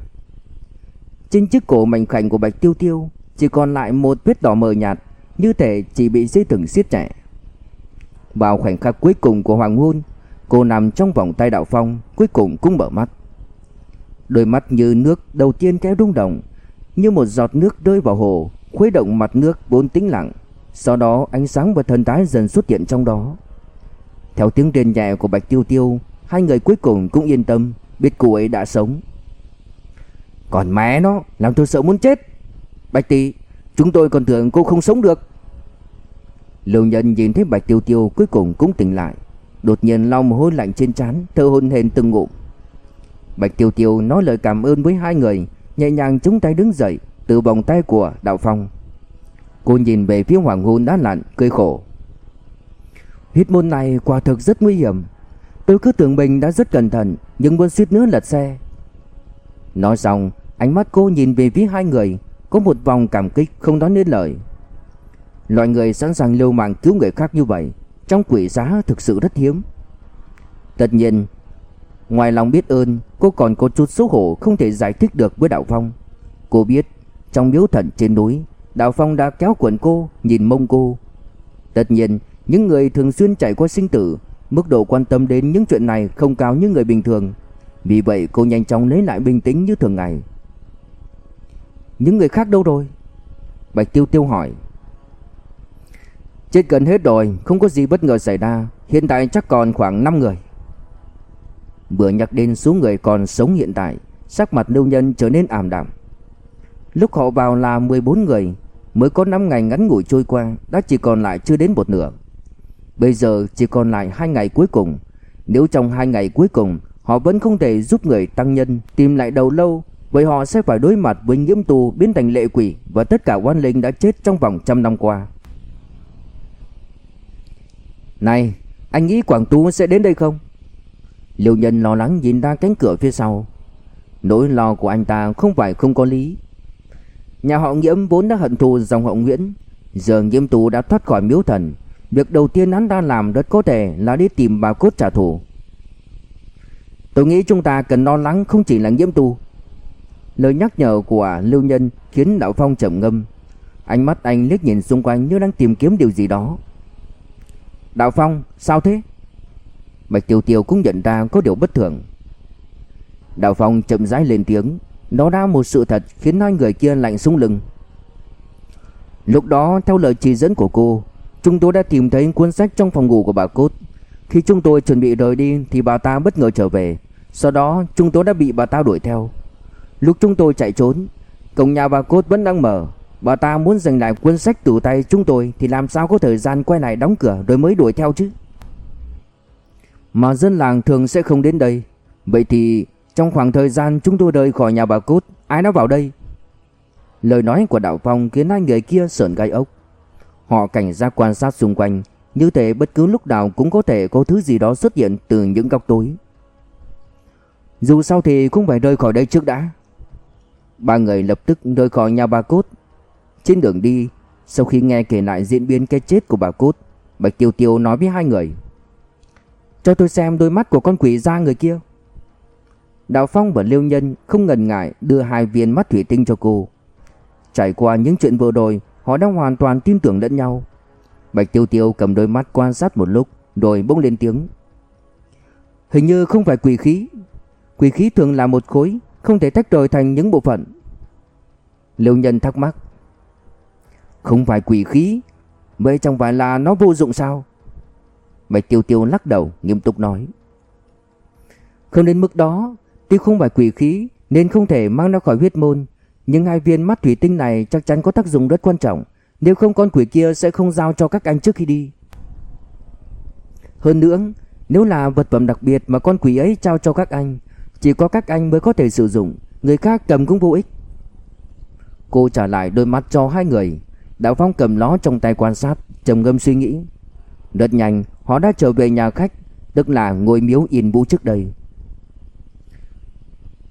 Trên chiếc cổ mảnh khảnh của Bạch Tiêu Tiêu Chỉ còn lại một vết đỏ mờ nhạt, Như thể chỉ bị dây thừng siết chặt. Vào khoảnh khắc cuối cùng của hoàng hôn, Cô nằm trong vòng tay đạo phong, Cuối cùng cũng mở mắt. Đôi mắt như nước đầu tiên kéo rung động, Như một giọt nước rơi vào hồ, Khuấy động mặt nước vốn tĩnh lặng. Sau đó, ánh sáng và thần thái dần xuất hiện trong đó. Theo tiếng rên nhẹ của Bạch Tiêu Tiêu, Hai người cuối cùng cũng yên tâm, Biết cô ấy đã sống. Còn mẹ nó, Làm tôi sợ muốn chết. Bạch Tỷ Chúng tôi còn tưởng cô không sống được. Lưu nhân nhìn thấy Bạch Tiêu Tiêu cuối cùng cũng tỉnh lại. Đột nhiên lau mồ hôi lạnh trên trán, thở hổn hển từng ngụm. Bạch Tiêu Tiêu nói lời cảm ơn với hai người, Nhẹ nhàng chống tay đứng dậy, Từ vòng tay của Đạo Phong. Cô nhìn về phía hoàng hôn đã lặn, Cười khổ. Huyết môn này quả thực rất nguy hiểm. Tôi cứ tưởng mình đã rất cẩn thận, Nhưng vẫn suýt nữa lật xe. Nói xong, Ánh mắt cô nhìn về phía hai người, Có một vòng cảm kích không nói nên lời. Loại người sẵn sàng liều mạng cứu người khác như vậy, Trong quỷ giá thực sự rất hiếm. Tất nhiên, Ngoài lòng biết ơn, Cô còn có chút xấu hổ không thể giải thích được với Đạo Phong. Cô biết, Trong miếu thần trên núi, Đạo Phong đã kéo quần cô, Nhìn mông cô. Tất nhiên, Những người thường xuyên trải qua sinh tử, Mức độ quan tâm đến những chuyện này không cao như người bình thường. Vì vậy, cô nhanh chóng lấy lại bình tĩnh như thường ngày. Những người khác đâu rồi? Bạch Tiêu Tiêu hỏi. Chết gần hết rồi, Không có gì bất ngờ xảy ra. Hiện tại chắc còn khoảng 5 người. Vừa nhắc đến số người còn sống hiện tại, Sắc mặt lưu nhân trở nên ảm đạm. Lúc họ vào là 14 người, Mới có 5 ngày ngắn ngủi trôi qua, Đã chỉ còn lại chưa đến một nửa. Bây giờ chỉ còn lại hai ngày cuối cùng. Nếu trong hai ngày cuối cùng, Họ vẫn không thể giúp người tăng nhân, Tìm lại đầu lâu, Vậy họ sẽ phải đối mặt với nhiễm tù, biến thành lệ quỷ Và tất cả quan linh đã chết trong vòng trăm năm qua. Này, Anh nghĩ Quảng Tú sẽ đến đây không? Liêu nhân lo lắng nhìn ra cánh cửa phía sau. Nỗi lo của anh ta không phải không có lý. Nhà họ Nghiễm vốn đã hận thù dòng họ Nguyễn. Giờ Nghiễm Tú đã thoát khỏi miếu thần. Việc đầu tiên hắn ta làm rất có thể là đi tìm bà cốt trả thù. Tôi nghĩ chúng ta cần lo lắng không chỉ là Nghiễm tú. Lời nhắc nhở của Lưu Nhân khiến Đạo Phong trầm ngâm. Ánh mắt anh liếc nhìn xung quanh như đang tìm kiếm điều gì đó. Đạo Phong, sao thế? Bạch Tiêu Tiêu cũng nhận ra có điều bất thường. Đạo Phong chậm rãi lên tiếng nó đã một sự thật khiến hai người kia lạnh súng lưng. Lúc đó theo lời chỉ dẫn của cô Chúng tôi đã tìm thấy cuốn sách trong phòng ngủ của bà Cốt. Khi chúng tôi chuẩn bị rời đi Thì bà ta bất ngờ trở về. Sau đó chúng tôi đã bị bà ta đuổi theo. Lúc chúng tôi chạy trốn Cổng nhà bà Cốt vẫn đang mở. Bà ta muốn giành lại cuốn sách từ tay chúng tôi Thì làm sao có thời gian quay lại đóng cửa Rồi mới đuổi theo chứ? Mà dân làng thường sẽ không đến đây. Vậy thì trong khoảng thời gian chúng tôi rời khỏi nhà bà Cốt, Ai đã vào đây? Lời nói của Đạo Phong khiến hai người kia sợn gai ốc. Họ cảnh giác quan sát xung quanh, Như thể bất cứ lúc nào cũng có thể có thứ gì đó xuất hiện từ những góc tối. Dù sao thì cũng phải rời khỏi đây trước đã. Ba người lập tức rời khỏi nhà bà Cốt. Trên đường đi, Sau khi nghe kể lại diễn biến cái chết của bà Cốt, Bạch Tiêu Tiêu nói với hai người, Cho tôi xem đôi mắt của con quỷ da người kia. Đào Phong và Liêu Nhân không ngần ngại đưa hai viên mắt thủy tinh cho cô. Trải qua những chuyện vừa rồi, Họ đang hoàn toàn tin tưởng lẫn nhau. Bạch Tiêu Tiêu cầm đôi mắt quan sát một lúc, Rồi bỗng lên tiếng, Hình như không phải quỷ khí. Quỷ khí thường là một khối, Không thể tách rời thành những bộ phận. Liêu nhân thắc mắc không phải quỷ khí, Vậy chẳng phải là nó vô dụng sao? Bạch Tiêu Tiêu lắc đầu, nghiêm túc nói. Không đến mức đó, Tuy không phải quỷ khí Nên không thể mang nó khỏi huyết môn, nhưng hai viên mắt thủy tinh này chắc chắn có tác dụng rất quan trọng. Nếu không, con quỷ kia sẽ không giao cho các anh trước khi đi. Hơn nữa, Nếu là vật phẩm đặc biệt mà con quỷ ấy trao cho các anh, Chỉ có các anh mới có thể sử dụng, Người khác cầm cũng vô ích. Cô trả lại đôi mắt cho hai người. Đạo Phong cầm nó trong tay quan sát, trầm ngâm suy nghĩ. Rất nhanh, họ đã trở về nhà khách, Tức là ngôi miếu yên vũ trước đây.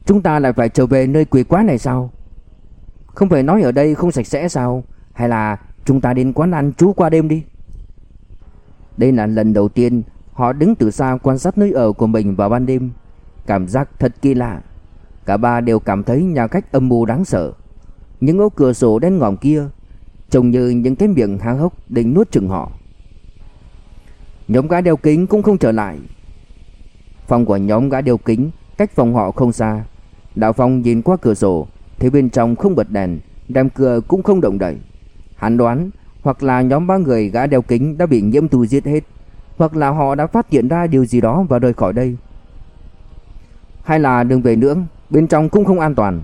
Chúng ta lại phải trở về nơi quỷ quái này sao? Không phải nói ở đây không sạch sẽ sao? Hay là chúng ta đến quán ăn trú qua đêm đi? Đây là lần đầu tiên Họ đứng từ xa quan sát nơi ở của mình vào ban đêm. Cảm giác thật kỳ lạ. Cả ba đều cảm thấy nhà khách âm mưu đáng sợ. Những ô cửa sổ đen ngòm kia Trông như những cái miệng há hốc định nuốt chừng họ. Nhóm gã đeo kính cũng không trở lại. Phòng của nhóm gã đeo kính Cách phòng họ không xa. Đạo Phong nhìn qua cửa sổ, Thấy bên trong không bật đèn, đám cửa cũng không động đậy. Hắn đoán hoặc là nhóm ba người gã đeo kính đã bị nhiễm tu giết hết, Hoặc là họ đã phát hiện ra điều gì đó và rời khỏi đây. Hay là đừng về nữa, Bên trong cũng không an toàn.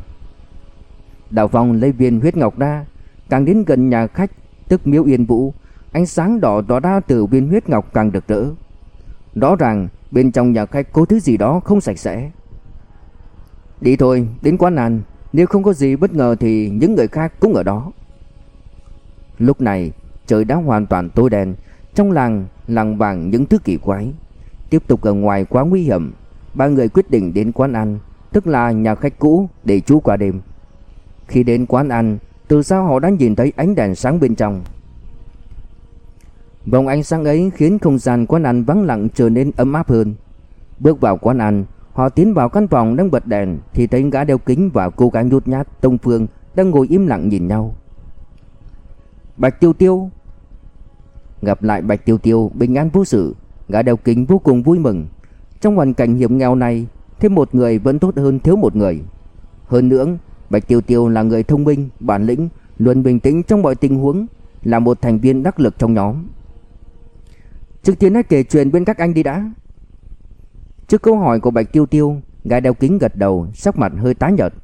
Đào Phong lấy viên huyết ngọc ra Càng đến gần nhà khách, Tức miếu yên vũ, Ánh sáng đỏ tỏa ra từ viên huyết ngọc càng được rỡ. Rõ ràng, bên trong nhà khách có thứ gì đó không sạch sẽ. Đi thôi, đến quán ăn, nếu không có gì bất ngờ thì những người khác cũng ở đó. Lúc này, trời đã hoàn toàn tối đen, Trong làng làng vàng những thứ kỳ quái. Tiếp tục ở ngoài quá nguy hiểm, Ba người quyết định đến quán ăn, Tức là nhà khách cũ để trú qua đêm. Khi đến quán ăn từ sao họ đã nhìn thấy ánh đèn sáng bên trong. Vòng ánh sáng ấy khiến không gian quán ăn vắng lặng trở nên ấm áp hơn. Bước vào quán ăn, Họ tiến vào căn phòng đang bật đèn thì thấy gã đeo kính và cô gái nhút nhát, Tông Phương đang ngồi im lặng nhìn nhau. Bạch Tiêu Tiêu. Gặp lại Bạch Tiêu Tiêu, bình an vô sự, Gã đeo kính vô cùng vui mừng. Trong hoàn cảnh hiểm nghèo này, Thêm một người vẫn tốt hơn thiếu một người. Hơn nữa Bạch Tiêu Tiêu là người thông minh, bản lĩnh Luôn bình tĩnh trong mọi tình huống Là một thành viên đắc lực trong nhóm. Trước tiên hãy kể chuyện bên các anh đi đã. Trước câu hỏi của Bạch Tiêu Tiêu Gã đeo kính gật đầu Sắc mặt hơi tái nhợt.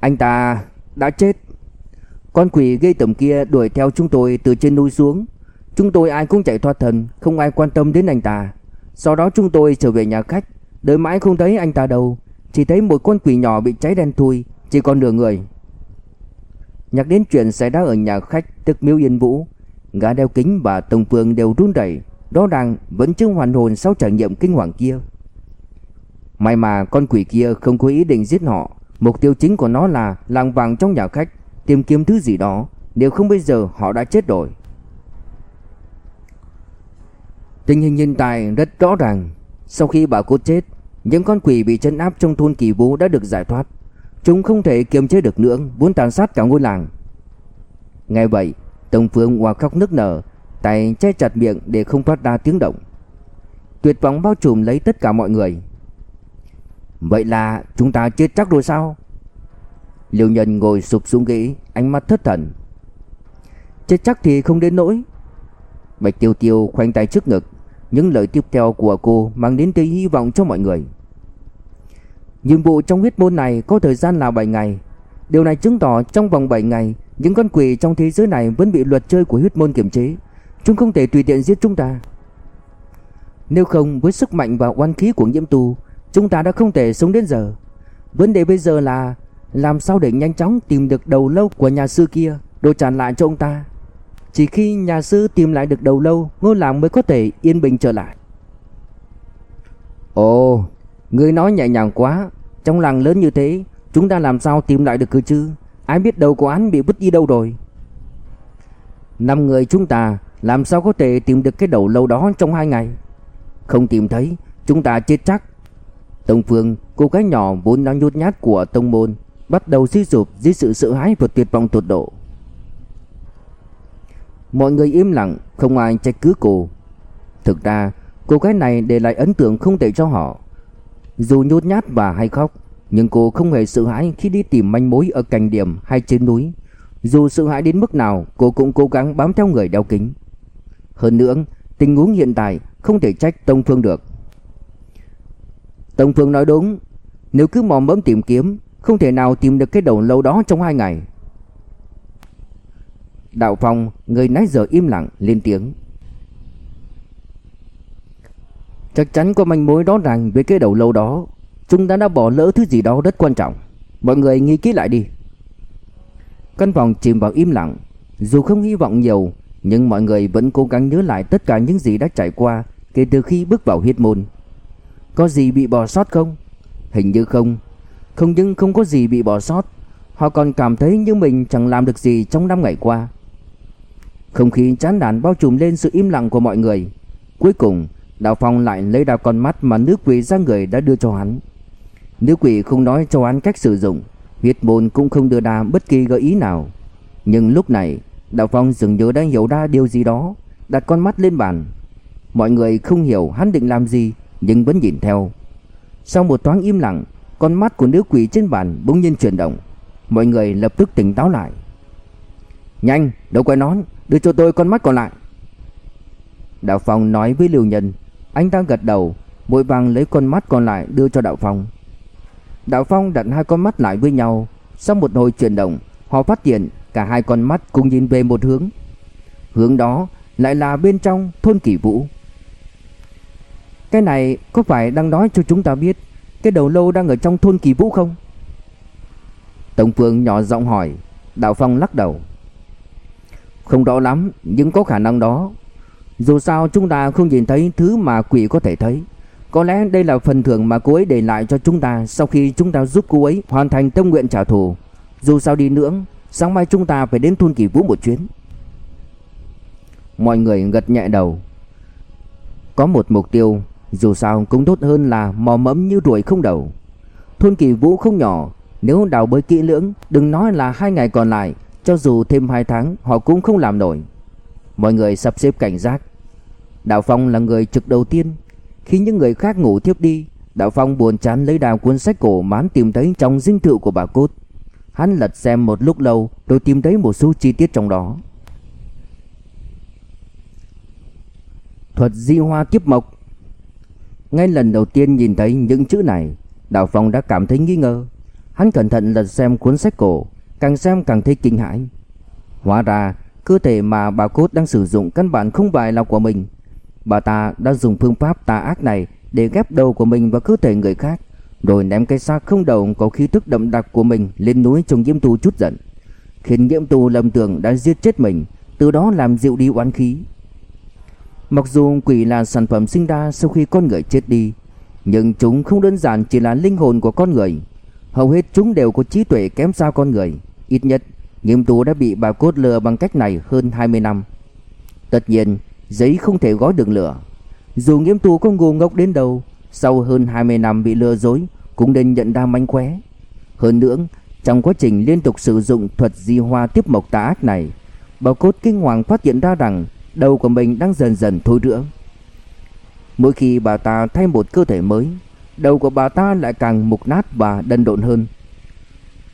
Anh ta đã chết. Con quỷ gây tầm kia đuổi theo chúng tôi từ trên núi xuống. Chúng tôi ai cũng chạy thoát thân Không ai quan tâm đến anh ta. Sau đó chúng tôi trở về nhà khách Đợi mãi không thấy anh ta đâu. Chỉ thấy một con quỷ nhỏ bị cháy đen thui, Chỉ còn nửa người. Nhắc đến chuyện xảy ra ở nhà khách Tức miếu yên vũ, Gã đeo kính và Tông Phương đều run rẩy Đó đang vẫn chưa hoàn hồn sau trải nghiệm kinh hoàng kia. May mà con quỷ kia không có ý định giết họ, Mục tiêu chính của nó là làng vàng trong nhà khách, Tìm kiếm thứ gì đó, Nếu không bây giờ họ đã chết rồi. Tình hình hiện tại rất rõ ràng. Sau khi bà cô chết những con quỷ bị chân áp trong thôn kỳ vũ đã được giải thoát. Chúng không thể kiềm chế được nữa, Muốn tàn sát cả ngôi làng. Nghe vậy Tông Phương hòa khóc nức nở, Tay che chặt miệng để không phát ra tiếng động. Tuyệt vọng bao trùm lấy tất cả mọi người. Vậy là chúng ta chết chắc rồi sao? Liêu nhân ngồi sụp xuống ghế, Ánh mắt thất thần. Chết chắc thì không đến nỗi. Bạch tiêu tiêu khoanh tay trước ngực, Những lời tiếp theo của cô mang đến tia hy vọng cho mọi người. Nhiệm vụ trong huyết môn này có thời gian là 7 ngày. Điều này chứng tỏ trong vòng 7 ngày, Những con quỷ trong thế giới này vẫn bị luật chơi của huyết môn kiểm chế. Chúng không thể tùy tiện giết chúng ta. Nếu không, với sức mạnh và oan khí của nhiễm tu, Chúng ta đã không thể sống đến giờ. Vấn đề bây giờ là Làm sao để nhanh chóng tìm được đầu lâu của nhà sư kia, Đồ tràn lại cho ông ta. Chỉ khi nhà sư tìm lại được đầu lâu, Ngôi làng mới có thể yên bình trở lại. Ồ Ngươi nói nhẹ nhàng quá. Trong làng lớn như thế Chúng ta làm sao tìm lại được cơ chứ Ai biết đầu của án bị vứt đi đâu rồi Năm người chúng ta Làm sao có thể tìm được cái đầu lâu đó trong hai ngày Không tìm thấy Chúng ta chết chắc Tông Phương, cô gái nhỏ vốn đang nhút nhát của tông môn, bắt đầu suy sụp dưới sự sợ hãi và tuyệt vọng tột độ. Mọi người im lặng, không ai trách cứ cô. Thực ra, cô gái này để lại ấn tượng không tệ cho họ. Dù nhút nhát và hay khóc, nhưng cô không hề sợ hãi khi đi tìm manh mối ở cành điểm hay trên núi. Dù sợ hãi đến mức nào, cô cũng cố gắng bám theo người đeo kính. Hơn nữa, tình huống hiện tại không thể trách Tông Phương được. Tông Phương nói đúng Nếu cứ mò mẫm tìm kiếm Không thể nào tìm được cái đầu lâu đó trong hai ngày Đạo Phong Người nãy giờ im lặng lên tiếng Chắc chắn có manh mối rõ ràng về cái đầu lâu đó. Chúng ta đã bỏ lỡ thứ gì đó rất quan trọng. Mọi người nghĩ kỹ lại đi. Căn phòng chìm vào im lặng. Dù không hy vọng nhiều, Nhưng mọi người vẫn cố gắng nhớ lại tất cả những gì đã trải qua Kể từ khi bước vào huyết môn. Có gì bị bỏ sót không? Hình như không. Không nhưng không có gì bị bỏ sót. Họ còn cảm thấy như mình chẳng làm được gì trong năm ngày qua. Không khí chán nản bao trùm lên sự im lặng của mọi người. Cuối cùng Đào Phong lại lấy ra con mắt mà nữ quỷ ra người đã đưa cho hắn Nữ quỷ không nói cho hắn cách sử dụng Huyết môn cũng không đưa ra bất kỳ gợi ý nào Nhưng lúc này Đào Phong dường như đã hiểu ra điều gì đó Đặt con mắt lên bàn Mọi người không hiểu hắn định làm gì nhưng vẫn nhìn theo. Sau một thoáng im lặng, con mắt của nữ quỷ trên bàn bỗng nhiên chuyển động. Mọi người lập tức tỉnh táo lại. "Nhanh, đâu quay nón, đưa cho tôi con mắt còn lại." Đào Phong nói với Lưu Nhân, anh ta gật đầu, vội vàng lấy con mắt còn lại đưa cho Đạo Phong. Đạo Phong đặt hai con mắt lại với nhau, sau một hồi chuyển động, họ phát hiện cả hai con mắt cùng nhìn về một hướng. Hướng đó lại là bên trong thôn Kỳ Vũ. Cái này có phải đang nói cho chúng ta biết Cái đầu lâu đang ở trong thôn kỳ vũ không Tổng Phương nhỏ giọng hỏi Đạo Phong lắc đầu Không rõ lắm Nhưng có khả năng đó dù sao chúng ta không nhìn thấy thứ mà quỷ có thể thấy. Có lẽ đây là phần thưởng mà cô ấy để lại cho chúng ta Sau khi chúng ta giúp cô ấy hoàn thành tâm nguyện trả thù. Dù sao đi nữa, Sáng mai chúng ta phải đến thôn kỳ vũ một chuyến. Mọi người gật nhẹ đầu. Có một mục tiêu, dù sao cũng tốt hơn là mò mẫm như ruồi không đầu. Thôn kỳ vũ không nhỏ, Nếu đào bới kỹ lưỡng, Đừng nói là hai ngày còn lại, Cho dù thêm hai tháng, họ cũng không làm nổi. Mọi người sắp xếp cảnh giác. Đạo Phong là người trực đầu tiên. Khi những người khác ngủ thiếp đi Đạo Phong buồn chán lấy đào cuốn sách cổ mán tìm thấy trong dinh thự của bà Cốt. Hắn lật xem một lúc lâu, rồi tìm thấy một số chi tiết trong đó. Thuật di hoa kiếp mộc. Ngay lần đầu tiên nhìn thấy những chữ này Đạo Phong đã cảm thấy nghi ngờ. Hắn cẩn thận lật xem cuốn sách cổ, Càng xem càng thấy kinh hãi. Hóa ra cơ thể mà bà Cốt đang sử dụng căn bản không phải là của mình. Bà ta đã dùng phương pháp tà ác này Để ghép đầu của mình vào cơ thể người khác, Rồi ném cái xác không đầu có khí tức đậm đặc của mình Lên núi trong diễm tu chút giận. Khiến diễm tu lầm tưởng đã giết chết mình, Từ đó làm dịu đi oán khí. Mặc dù quỷ là sản phẩm sinh ra sau khi con người chết đi, Nhưng chúng không đơn giản chỉ là linh hồn của con người. Hầu hết chúng đều có trí tuệ kém xa con người, Ít nhất Nghiêm tú đã bị bà cốt lừa bằng cách này hơn 20 năm. Tất nhiên, Giấy không thể gói được lửa. Dù nghiêm tú có ngu ngốc đến đâu, Sau hơn 20 năm bị lừa dối, Cũng nên nhận ra manh khóe. Hơn nữa, Trong quá trình liên tục sử dụng thuật di hoa tiếp mộc tà ác này, Bà cốt kinh hoàng phát hiện ra rằng Đầu của mình đang dần dần thối rữa. Mỗi khi bà ta thay một cơ thể mới, Đầu của bà ta lại càng mục nát và đần độn hơn.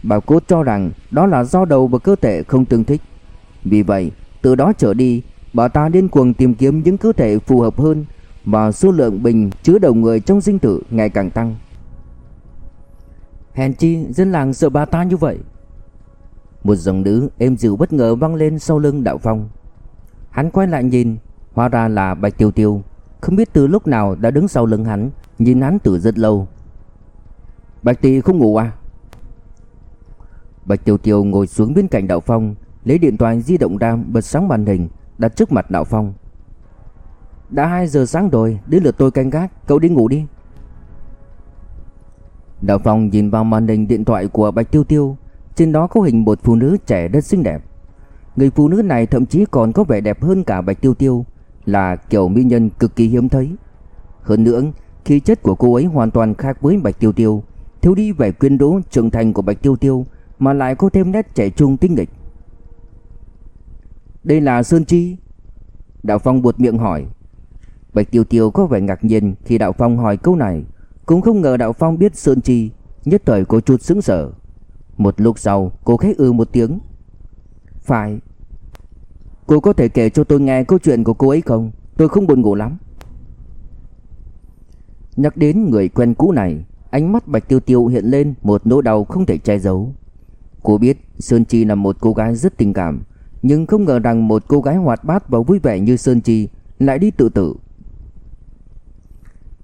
Bà cốt cho rằng đó là do đầu và cơ thể không tương thích. Vì vậy từ đó trở đi Bà ta điên cuồng tìm kiếm những cơ thể phù hợp hơn Và số lượng bình chứa đầu người trong dinh tử ngày càng tăng. Hèn chi dân làng sợ bà ta như vậy. Một dòng nữ êm dịu bất ngờ vang lên sau lưng đạo phong. Hắn quay lại nhìn Hóa ra là Bạch Tiêu Tiêu. Không biết từ lúc nào đã đứng sau lưng hắn Nhìn hắn từ rất lâu. Bạch Tỷ không ngủ à Bạch Tiêu Tiêu ngồi xuống bên cạnh Đạo Phong, Lấy điện thoại di động ra bật sáng màn hình, Đặt trước mặt Đạo Phong. Đã 2 giờ sáng rồi, Đến lượt tôi canh gác, Cậu đi ngủ đi. Đạo Phong nhìn vào màn hình điện thoại của Bạch Tiêu Tiêu Trên đó có hình một phụ nữ trẻ rất xinh đẹp. Người phụ nữ này thậm chí còn có vẻ đẹp hơn cả Bạch Tiêu Tiêu Là kiểu mỹ nhân cực kỳ hiếm thấy. Hơn nữa, Khí chất của cô ấy hoàn toàn khác với Bạch Tiêu Tiêu Thiếu đi vẻ quyến rũ trưởng thành của Bạch Tiêu Tiêu mà lại có thêm nét trẻ trung tinh nghịch. Đây là Sơn Chi? Đạo Phong buột miệng hỏi. Bạch Tiêu Tiêu có vẻ ngạc nhiên khi Đạo Phong hỏi câu này. Cũng không ngờ Đạo Phong biết Sơn Chi, Nhất thời có chút sững sờ. Một lúc sau, cô khẽ ư một tiếng. Phải. Cô có thể kể cho tôi nghe câu chuyện của cô ấy không? Tôi không buồn ngủ lắm. Nhắc đến người quen cũ này, Ánh mắt Bạch Tiêu Tiêu hiện lên một nỗi đau không thể che giấu. Cô biết Sơn Chi là một cô gái rất tình cảm, Nhưng không ngờ rằng một cô gái hoạt bát và vui vẻ như Sơn Chi Lại đi tự tử.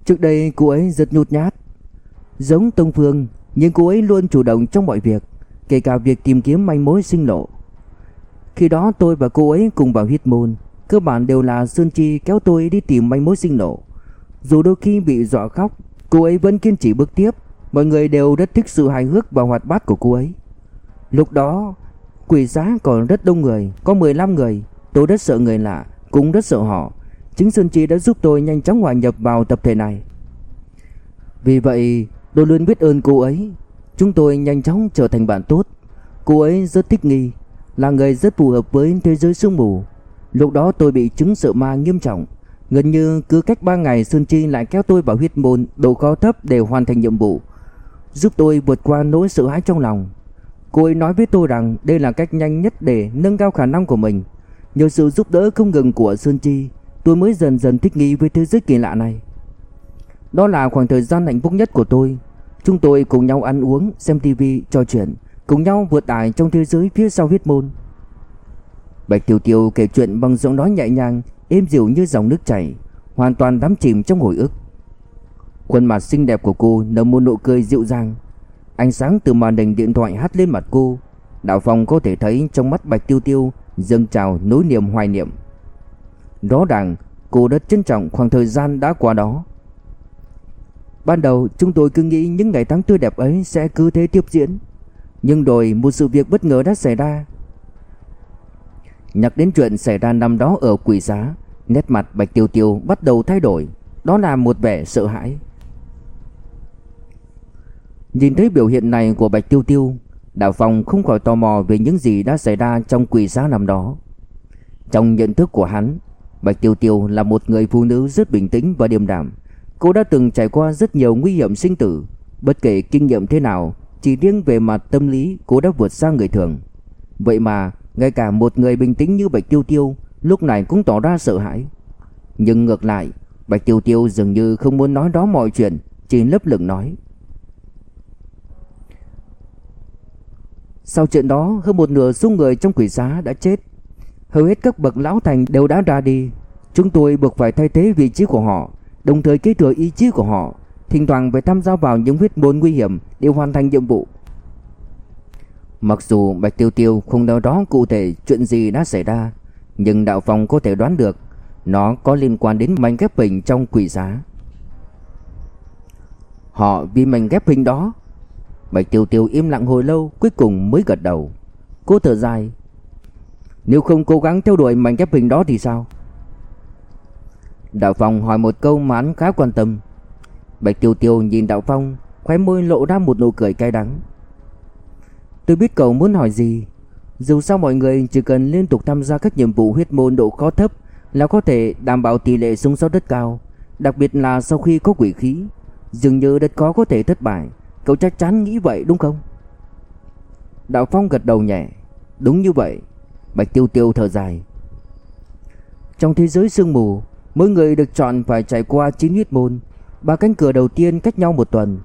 Trước đây cô ấy rất nhút nhát, Giống Tông Phương, Nhưng cô ấy luôn chủ động trong mọi việc, Kể cả việc tìm kiếm manh mối sinh lộ. Khi đó tôi và cô ấy cùng vào huyết môn, Cơ bản đều là Sơn Chi kéo tôi đi tìm manh mối sinh lộ. Dù đôi khi bị dọa khóc, Cô ấy vẫn kiên trì bước tiếp, Mọi người đều rất thích sự hài hước và hoạt bát của cô ấy. Lúc đó, Quỷ giá còn rất đông người, Có 15 người. Tôi rất sợ người lạ, Cũng rất sợ họ. Chính Sơn Chi đã giúp tôi nhanh chóng hòa nhập vào tập thể này. Vì vậy, tôi luôn biết ơn cô ấy. Chúng tôi nhanh chóng trở thành bạn tốt. Cô ấy rất thích nghi, Là người rất phù hợp với thế giới sương mù. Lúc đó tôi bị chứng sợ ma nghiêm trọng. Gần như cứ cách 3 ngày, Sơn Chi lại kéo tôi vào huyết môn độ khó thấp để hoàn thành nhiệm vụ, Giúp tôi vượt qua nỗi sợ hãi trong lòng. Cô ấy nói với tôi rằng đây là cách nhanh nhất để nâng cao khả năng của mình Nhờ sự giúp đỡ không ngừng của Sơn Chi Tôi mới dần dần thích nghi với thế giới kỳ lạ này Đó là khoảng thời gian hạnh phúc nhất của tôi Chúng tôi cùng nhau ăn uống, xem tivi, trò chuyện Cùng nhau vượt tải trong thế giới phía sau huyết môn Bạch Tiểu Tiểu kể chuyện bằng giọng nói nhẹ nhàng êm dịu như dòng nước chảy, hoàn toàn đắm chìm trong hồi ức. Khuôn mặt xinh đẹp của cô nở một nụ cười dịu dàng. Ánh sáng từ màn hình điện thoại hắt lên mặt cô. Đạo Phong có thể thấy trong mắt Bạch Tiêu Tiêu dâng trào nỗi niềm hoài niệm. Rõ ràng, cô đã trân trọng khoảng thời gian đã qua đó. Ban đầu, chúng tôi cứ nghĩ những ngày tháng tươi đẹp ấy sẽ cứ thế tiếp diễn. Nhưng rồi một sự việc bất ngờ đã xảy ra Nhắc đến chuyện xảy ra năm đó ở quỷ giá Nét mặt Bạch Tiêu Tiêu bắt đầu thay đổi Đó là một vẻ sợ hãi Nhìn thấy biểu hiện này của Bạch Tiêu Tiêu Đạo Phong không khỏi tò mò về những gì đã xảy ra trong quỷ giá năm đó. Trong nhận thức của hắn, Bạch Tiêu Tiêu là một người phụ nữ rất bình tĩnh và điềm đạm. Cô đã từng trải qua rất nhiều nguy hiểm sinh tử. Bất kể kinh nghiệm thế nào, Chỉ riêng về mặt tâm lý, cô đã vượt xa người thường. Vậy mà, ngay cả một người bình tĩnh như Bạch Tiêu Tiêu Lúc này cũng tỏ ra sợ hãi. Nhưng ngược lại, Bạch Tiêu Tiêu dường như không muốn nói đó mọi chuyện, Chỉ lấp lửng nói. Sau chuyện đó, hơn một nửa số người trong quỷ xá đã chết. Hầu hết các bậc lão thành đều đã ra đi. Chúng tôi buộc phải thay thế vị trí của họ, Đồng thời kế thừa ý chí của họ, Thỉnh thoảng phải tham gia vào những huyết môn nguy hiểm Để hoàn thành nhiệm vụ. Mặc dù Bạch Tiêu Tiêu không nói rõ cụ thể chuyện gì đã xảy ra, Nhưng Đạo Phong có thể đoán được, Nó có liên quan đến mảnh ghép hình trong quỷ giá Họ vì mảnh ghép hình đó Bạch Tiêu Tiêu im lặng hồi lâu, Cuối cùng mới gật đầu. Cô thở dài. Nếu không cố gắng theo đuổi mảnh ghép hình đó thì sao? Đạo Phong hỏi một câu mà anh khá quan tâm. Bạch Tiêu Tiêu nhìn Đạo Phong, Khóe môi lộ ra một nụ cười cay đắng. Tôi biết cậu muốn hỏi gì. Dù sao mọi người chỉ cần liên tục tham gia các nhiệm vụ huyết môn độ khó thấp Là có thể đảm bảo tỷ lệ sống sót rất cao, Đặc biệt là sau khi có quỷ khí, Dường như rất khó có thể thất bại. Cậu chắc chắn nghĩ vậy đúng không? Đạo Phong gật đầu nhẹ. Đúng như vậy. Bạch Tiêu Tiêu thở dài. Trong thế giới sương mù, Mỗi người được chọn phải trải qua 9 huyết môn, Ba cánh cửa đầu tiên cách nhau một tuần.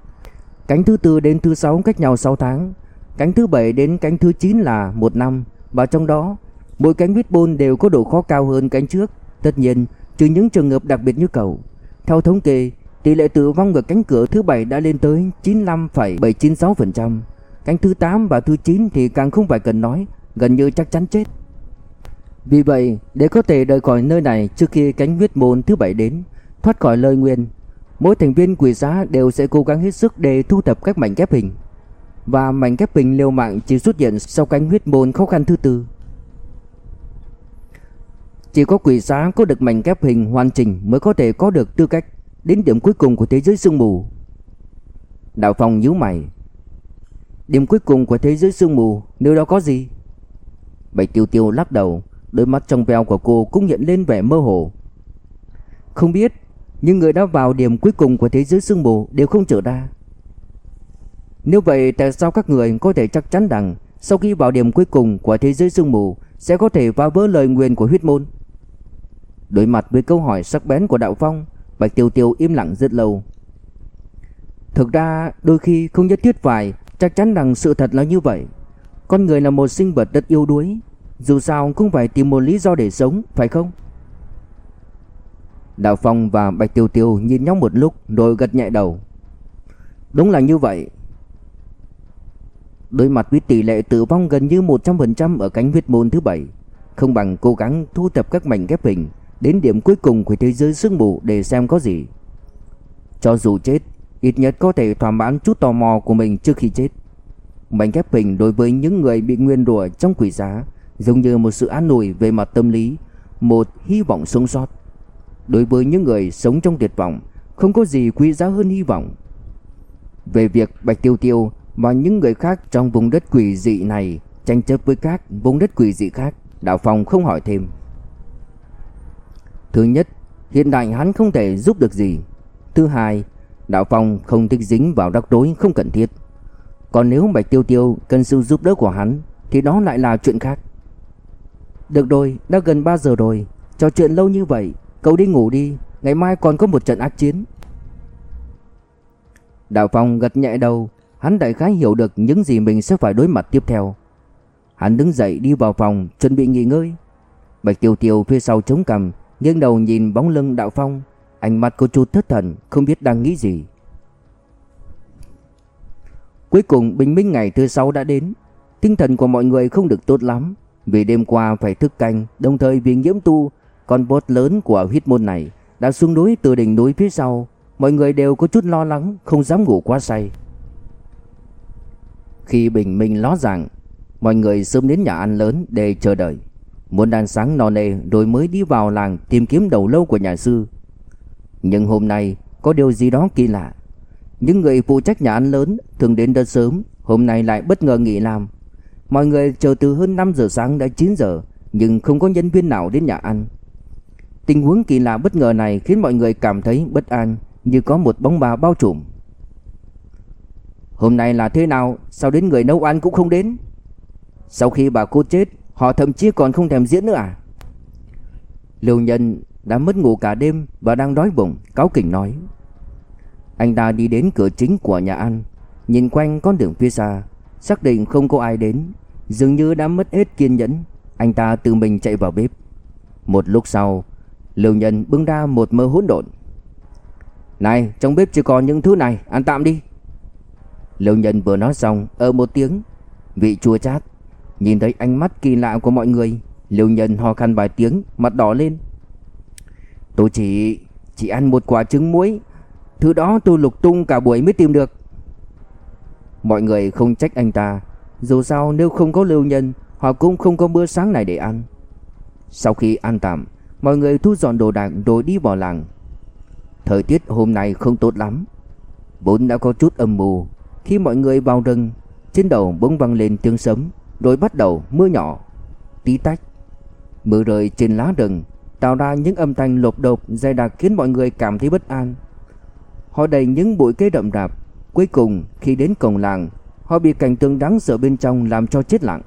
Cánh thứ tư đến thứ sáu cách nhau 6 tháng. Cánh thứ bảy đến cánh thứ 9 là một năm. Và trong đó, Mỗi cánh huyết môn đều có độ khó cao hơn cánh trước. Tất nhiên, trừ những trường hợp đặc biệt như cậu. Theo thống kê Tỷ lệ tử vong ở cánh cửa thứ bảy đã lên tới 95,796%. Cánh thứ 8 và thứ 9 thì càng không phải cần nói, gần như chắc chắn chết. Vì vậy, để có thể rời khỏi nơi này trước khi cánh huyết môn thứ bảy đến, thoát khỏi lời nguyên, mỗi thành viên quỷ giá đều sẽ cố gắng hết sức để thu thập các mảnh ghép hình. Và mảnh ghép hình liều mạng chỉ xuất hiện sau cánh huyết môn khó khăn thứ tư. Chỉ có quỷ giá có được mảnh ghép hình hoàn chỉnh mới có thể có được tư cách đến điểm cuối cùng của thế giới sương mù. Đạo Phong nhíu mày. Điểm cuối cùng của thế giới sương mù, nơi đó có gì? Bạch Tiêu Tiêu lắc đầu, đôi mắt trong veo của cô cũng hiện lên vẻ mơ hồ. Không biết, nhưng người đã vào điểm cuối cùng của thế giới sương mù đều không trở ra. Nếu vậy tại sao các người có thể chắc chắn rằng sau khi vào điểm cuối cùng của thế giới sương mù sẽ có thể phá vỡ lời nguyền của huyết môn? Đối mặt với câu hỏi sắc bén của Đạo Phong, Bạch Tiêu Tiêu im lặng rất lâu. Thực ra, đôi khi không nhất thiết phải, Chắc chắn rằng sự thật là như vậy. Con người là một sinh vật rất yêu đuối, Dù sao cũng phải tìm một lý do để sống, Phải không? Đạo Phong và Bạch Tiêu Tiêu nhìn nhau một lúc Rồi gật nhẹ đầu. Đúng là như vậy. Đối mặt với tỷ lệ tử vong gần như 100% ở cánh huyết môn thứ bảy, Không bằng cố gắng thu thập các mảnh ghép hình đến điểm cuối cùng của thế giới sương mù để xem có gì. Cho dù chết, ít nhất có thể thỏa mãn chút tò mò của mình trước khi chết. Mảnh ghép hình đối với những người bị nguyên rủa trong quỷ giá giống như một sự an ủi về mặt tâm lý, một hy vọng sống sót. Đối với những người sống trong tuyệt vọng, không có gì quý giá hơn hy vọng. Về việc Bạch Tiêu Tiêu và những người khác trong vùng đất quỷ dị này tranh chấp với các vùng đất quỷ dị khác, Đạo Phong không hỏi thêm. Thứ nhất, hiện tại hắn không thể giúp được gì. Thứ hai, Đạo Phong không thích dính vào rắc rối không cần thiết. Còn nếu Bạch Tiêu Tiêu cần sự giúp đỡ của hắn thì đó lại là chuyện khác. Được rồi, đã gần 3 giờ rồi, trò chuyện lâu như vậy, cậu đi ngủ đi, ngày mai còn có một trận ác chiến. Đạo Phong gật nhẹ đầu, hắn đại khái hiểu được những gì mình sẽ phải đối mặt tiếp theo. Hắn đứng dậy đi vào phòng chuẩn bị nghỉ ngơi. Bạch Tiêu Tiêu phía sau chống cằm, nghiêng đầu nhìn bóng lưng Đạo Phong, ánh mắt cô chu thất thần, không biết đang nghĩ gì. Cuối cùng bình minh ngày thứ sáu đã đến, tinh thần của mọi người không được tốt lắm, vì đêm qua phải thức canh, đồng thời vì nhiễm tu, con boss lớn của huyết môn này đã xuống núi từ đỉnh núi phía sau, mọi người đều có chút lo lắng, không dám ngủ quá say. Khi bình minh ló dạng, mọi người sớm đến nhà ăn lớn để chờ đợi. Muốn ăn sáng nò nê, rồi mới đi vào làng tìm kiếm đầu lâu của nhà sư. Nhưng hôm nay, có điều gì đó kỳ lạ. Những người phụ trách nhà ăn lớn thường đến rất sớm, Hôm nay lại bất ngờ nghỉ làm. Mọi người chờ từ hơn 5 giờ sáng đã 9 giờ, Nhưng không có nhân viên nào đến nhà ăn. Tình huống kỳ lạ bất ngờ này khiến mọi người cảm thấy bất an, Như có một bóng ma bao trùm. Hôm nay là thế nào? Sao đến người nấu ăn cũng không đến? Sau khi bà cô chết Họ thậm chí còn không thèm diễn nữa à? Lưu Nhân đã mất ngủ cả đêm Và đang đói bụng, Cáo kỉnh nói. Anh ta đi đến cửa chính của nhà ăn, Nhìn quanh con đường phía xa, Xác định không có ai đến. Dường như đã mất hết kiên nhẫn, Anh ta tự mình chạy vào bếp. Một lúc sau, Lưu Nhân bưng ra một mơ hỗn độn. Này, trong bếp chỉ còn những thứ này, Ăn tạm đi. Lưu Nhân vừa nói xong ở một tiếng, Vị chua chát. Nhìn thấy ánh mắt kỳ lạ của mọi người, liêu Nhân ho khăn vài tiếng, Mặt đỏ lên. Tôi chỉ chỉ ăn một quả trứng muối, Thứ đó tôi lục tung cả buổi mới tìm được. Mọi người không trách anh ta, Dù sao nếu không có liêu nhân, Họ cũng không có bữa sáng này để ăn. Sau khi ăn tạm, Mọi người thu dọn đồ đạc rồi đi vào làng. Thời tiết hôm nay không tốt lắm, Vốn đã có chút âm mù. Khi mọi người vào rừng, Trên đầu bỗng vang lên tiếng sấm. Rồi bắt đầu mưa nhỏ, Tí tách. Mưa rơi trên lá rừng, Tạo ra những âm thanh lộp đột dày đặc khiến mọi người cảm thấy bất an. Họ đầy những bụi cây rậm rạp Cuối cùng, khi đến cổng làng, Họ bị cảnh tượng đáng sợ bên trong làm cho chết lặng.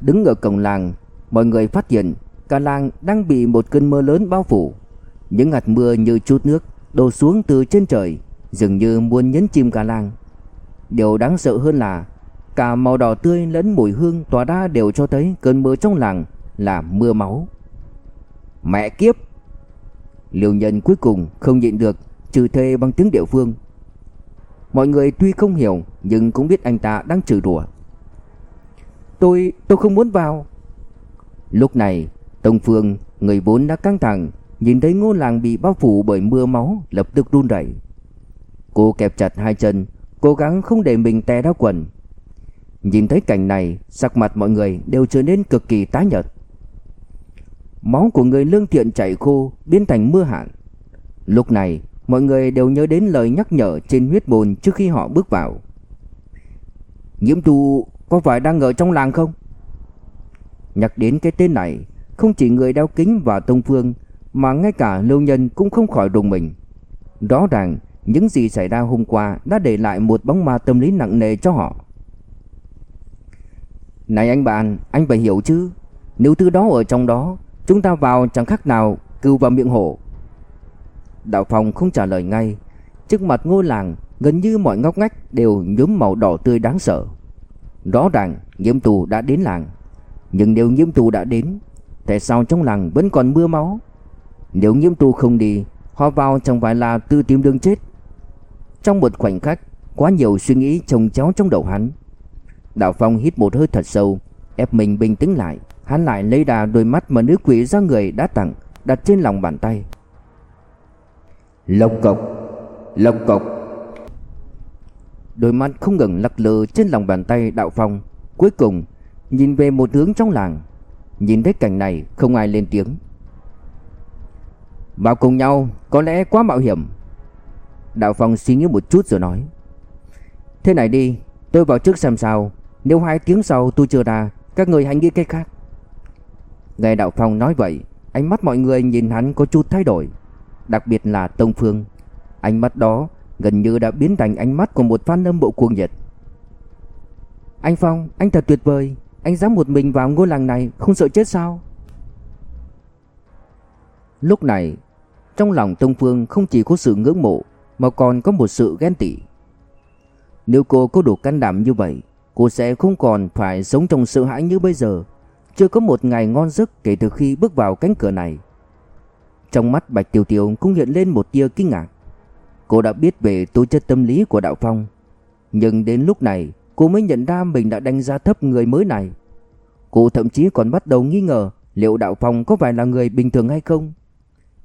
Đứng ở cổng làng, Mọi người phát hiện Cả làng đang bị một cơn mưa lớn bao phủ. Những hạt mưa như chút nước Đổ xuống từ trên trời, Dường như muốn nhấn chìm cả làng. Điều đáng sợ hơn là Cả màu đỏ tươi lẫn mùi hương tỏa ra đều cho thấy cơn mưa trong làng là mưa máu. Mẹ kiếp! Liều nhân cuối cùng không nhịn được Trừ thề bằng tiếng địa phương. Mọi người tuy không hiểu Nhưng cũng biết anh ta đang trừ đùa Tôi, tôi không muốn vào. Lúc này Tông Phương, người vốn đã căng thẳng Nhìn thấy ngôi làng bị bao phủ bởi mưa máu Lập tức run rẩy. Cô kẹp chặt hai chân Cố gắng không để mình té ra quần. Nhìn thấy cảnh này, Sắc mặt mọi người đều trở nên cực kỳ tái nhợt. Máu của người lương thiện chảy khô, Biến thành mưa hạn. Lúc này, Mọi người đều nhớ đến lời nhắc nhở trên huyết bồn trước khi họ bước vào. Nhiễm tu, có phải đang ở trong làng không? Nhắc đến cái tên này, Không chỉ người đeo kính và tông phương, Mà ngay cả lưu nhân cũng không khỏi đùng mình. Rõ ràng, những gì xảy ra hôm qua đã để lại một bóng ma tâm lý nặng nề cho họ. Này anh bạn, anh phải hiểu chứ. Nếu thứ đó ở trong đó Chúng ta vào chẳng khác nào cừu vào miệng hổ. Đạo phòng không trả lời ngay. Trước mặt ngôi làng Gần như mọi ngóc ngách đều nhuốm màu đỏ tươi đáng sợ. Rõ ràng nhiễm tù đã đến làng. Nhưng nếu nhiễm tù đã đến Tại sao trong làng vẫn còn mưa máu? Nếu nhiễm tù không đi Họ vào chẳng phải là tư tìm đường chết. Trong một khoảnh khắc Quá nhiều suy nghĩ chồng chéo trong đầu hắn. Đạo Phong hít một hơi thật sâu Ép mình bình tĩnh lại. Hắn lại lấy đà đôi mắt mà nữ quỷ do người đã tặng Đặt trên lòng bàn tay. Lộc cộc Lộc cộc. Đôi mắt không ngừng lắc lư trên lòng bàn tay đạo phong. Cuối cùng Nhìn về một hướng trong làng. Nhìn thấy cảnh này không ai lên tiếng. Vào cùng nhau Có lẽ quá mạo hiểm. Đạo phong suy nghĩ một chút rồi nói. Thế này đi Tôi vào trước xem sao nếu hai tiếng sau tôi chưa ra Các người hãy nghĩ cách khác. Nghe đạo phong nói vậy Ánh mắt mọi người nhìn hắn có chút thay đổi. Đặc biệt là Tông Phương. Ánh mắt đó gần như đã biến thành ánh mắt của một fan âm bộ cuồng nhiệt. Anh Phong, anh thật tuyệt vời. Anh dám một mình vào ngôi làng này Không sợ chết sao? Lúc này Trong lòng Tông Phương không chỉ có sự ngưỡng mộ Mà còn có một sự ghen tị. Nếu cô có đủ can đảm như vậy Cô sẽ không còn phải sống trong sợ hãi như bây giờ Chưa có một ngày ngon giấc kể từ khi bước vào cánh cửa này trong mắt Bạch Tiểu Tiểu cũng hiện lên một tia kinh ngạc. Cô đã biết về tố chất tâm lý của Đạo Phong, nhưng đến lúc này cô mới nhận ra mình đã đánh giá thấp người mới này. Cô thậm chí còn bắt đầu nghi ngờ liệu Đạo Phong có phải là người bình thường hay không.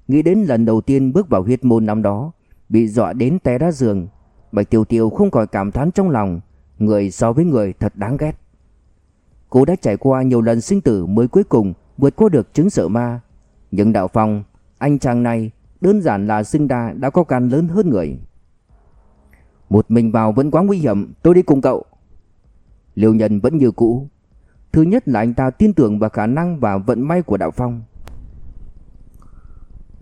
Nghĩ đến lần đầu tiên bước vào huyết môn năm đó, bị dọa đến té ra giường, Bạch Tiểu Tiểu không khỏi cảm thán trong lòng, người so với người thật đáng ghét. Cô đã trải qua nhiều lần sinh tử mới cuối cùng vượt qua được chứng sợ ma, nhưng Đạo Phong anh chàng này đơn giản là sinh đa đã có can lớn hơn người. Một mình vào vẫn quá nguy hiểm, tôi đi cùng cậu. Liêu nhân vẫn như cũ. Thứ nhất là anh ta tin tưởng vào khả năng và vận may của Đạo Phong.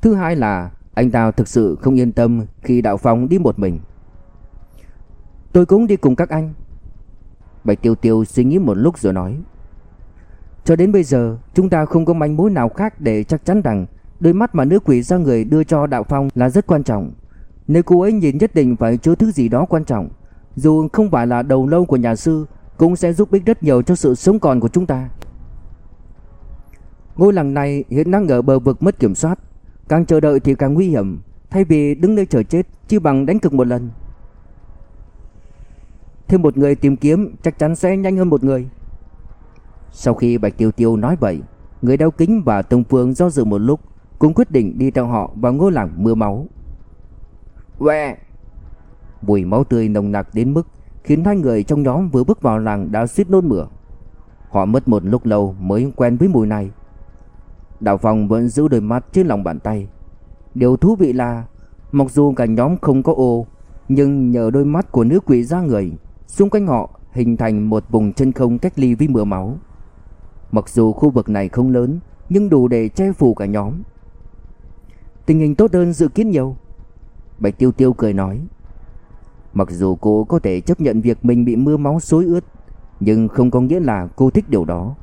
Thứ hai là anh ta thực sự không yên tâm khi Đạo Phong đi một mình. Tôi cũng đi cùng các anh. Bạch Tiêu Tiêu suy nghĩ một lúc rồi nói. Cho đến bây giờ chúng ta không có manh mối nào khác để chắc chắn rằng đôi mắt mà nữ quỷ ra người đưa cho Đạo Phong là rất quan trọng. Nếu cô ấy nhìn nhất định phải chứa thứ gì đó quan trọng, dù không phải là đầu lâu của nhà sư, cũng sẽ giúp ích rất nhiều cho sự sống còn của chúng ta. Ngôi làng này hiện đang ở bờ vực mất kiểm soát, càng chờ đợi thì càng nguy hiểm, thay vì đứng nơi chờ chết, chứ bằng đánh cực một lần. Thêm một người tìm kiếm chắc chắn sẽ nhanh hơn một người. Sau khi Bạch Tiêu Tiêu nói vậy, người đeo kính và Tông Phương do dự một lúc, cũng quyết định đi theo họ vào ngôi làng mưa máu. Quẹ! Mùi máu tươi nồng nặc đến mức khiến hai người trong nhóm vừa bước vào làng đã suýt nôn mửa. Họ mất một lúc lâu mới quen với mùi này. Đào Phong vẫn giữ đôi mắt trên lòng bàn tay. Điều thú vị là, mặc dù cả nhóm không có ô, nhưng nhờ đôi mắt của nữ quỷ ra người, xung quanh họ hình thành một vùng chân không cách ly với mưa máu. Mặc dù khu vực này không lớn, nhưng đủ để che phủ cả nhóm. Tình hình tốt hơn dự kiến nhiều. Bạch Tiêu Tiêu cười nói. Mặc dù cô có thể chấp nhận việc mình bị mưa máu xối ướt, nhưng không có nghĩa là cô thích điều đó.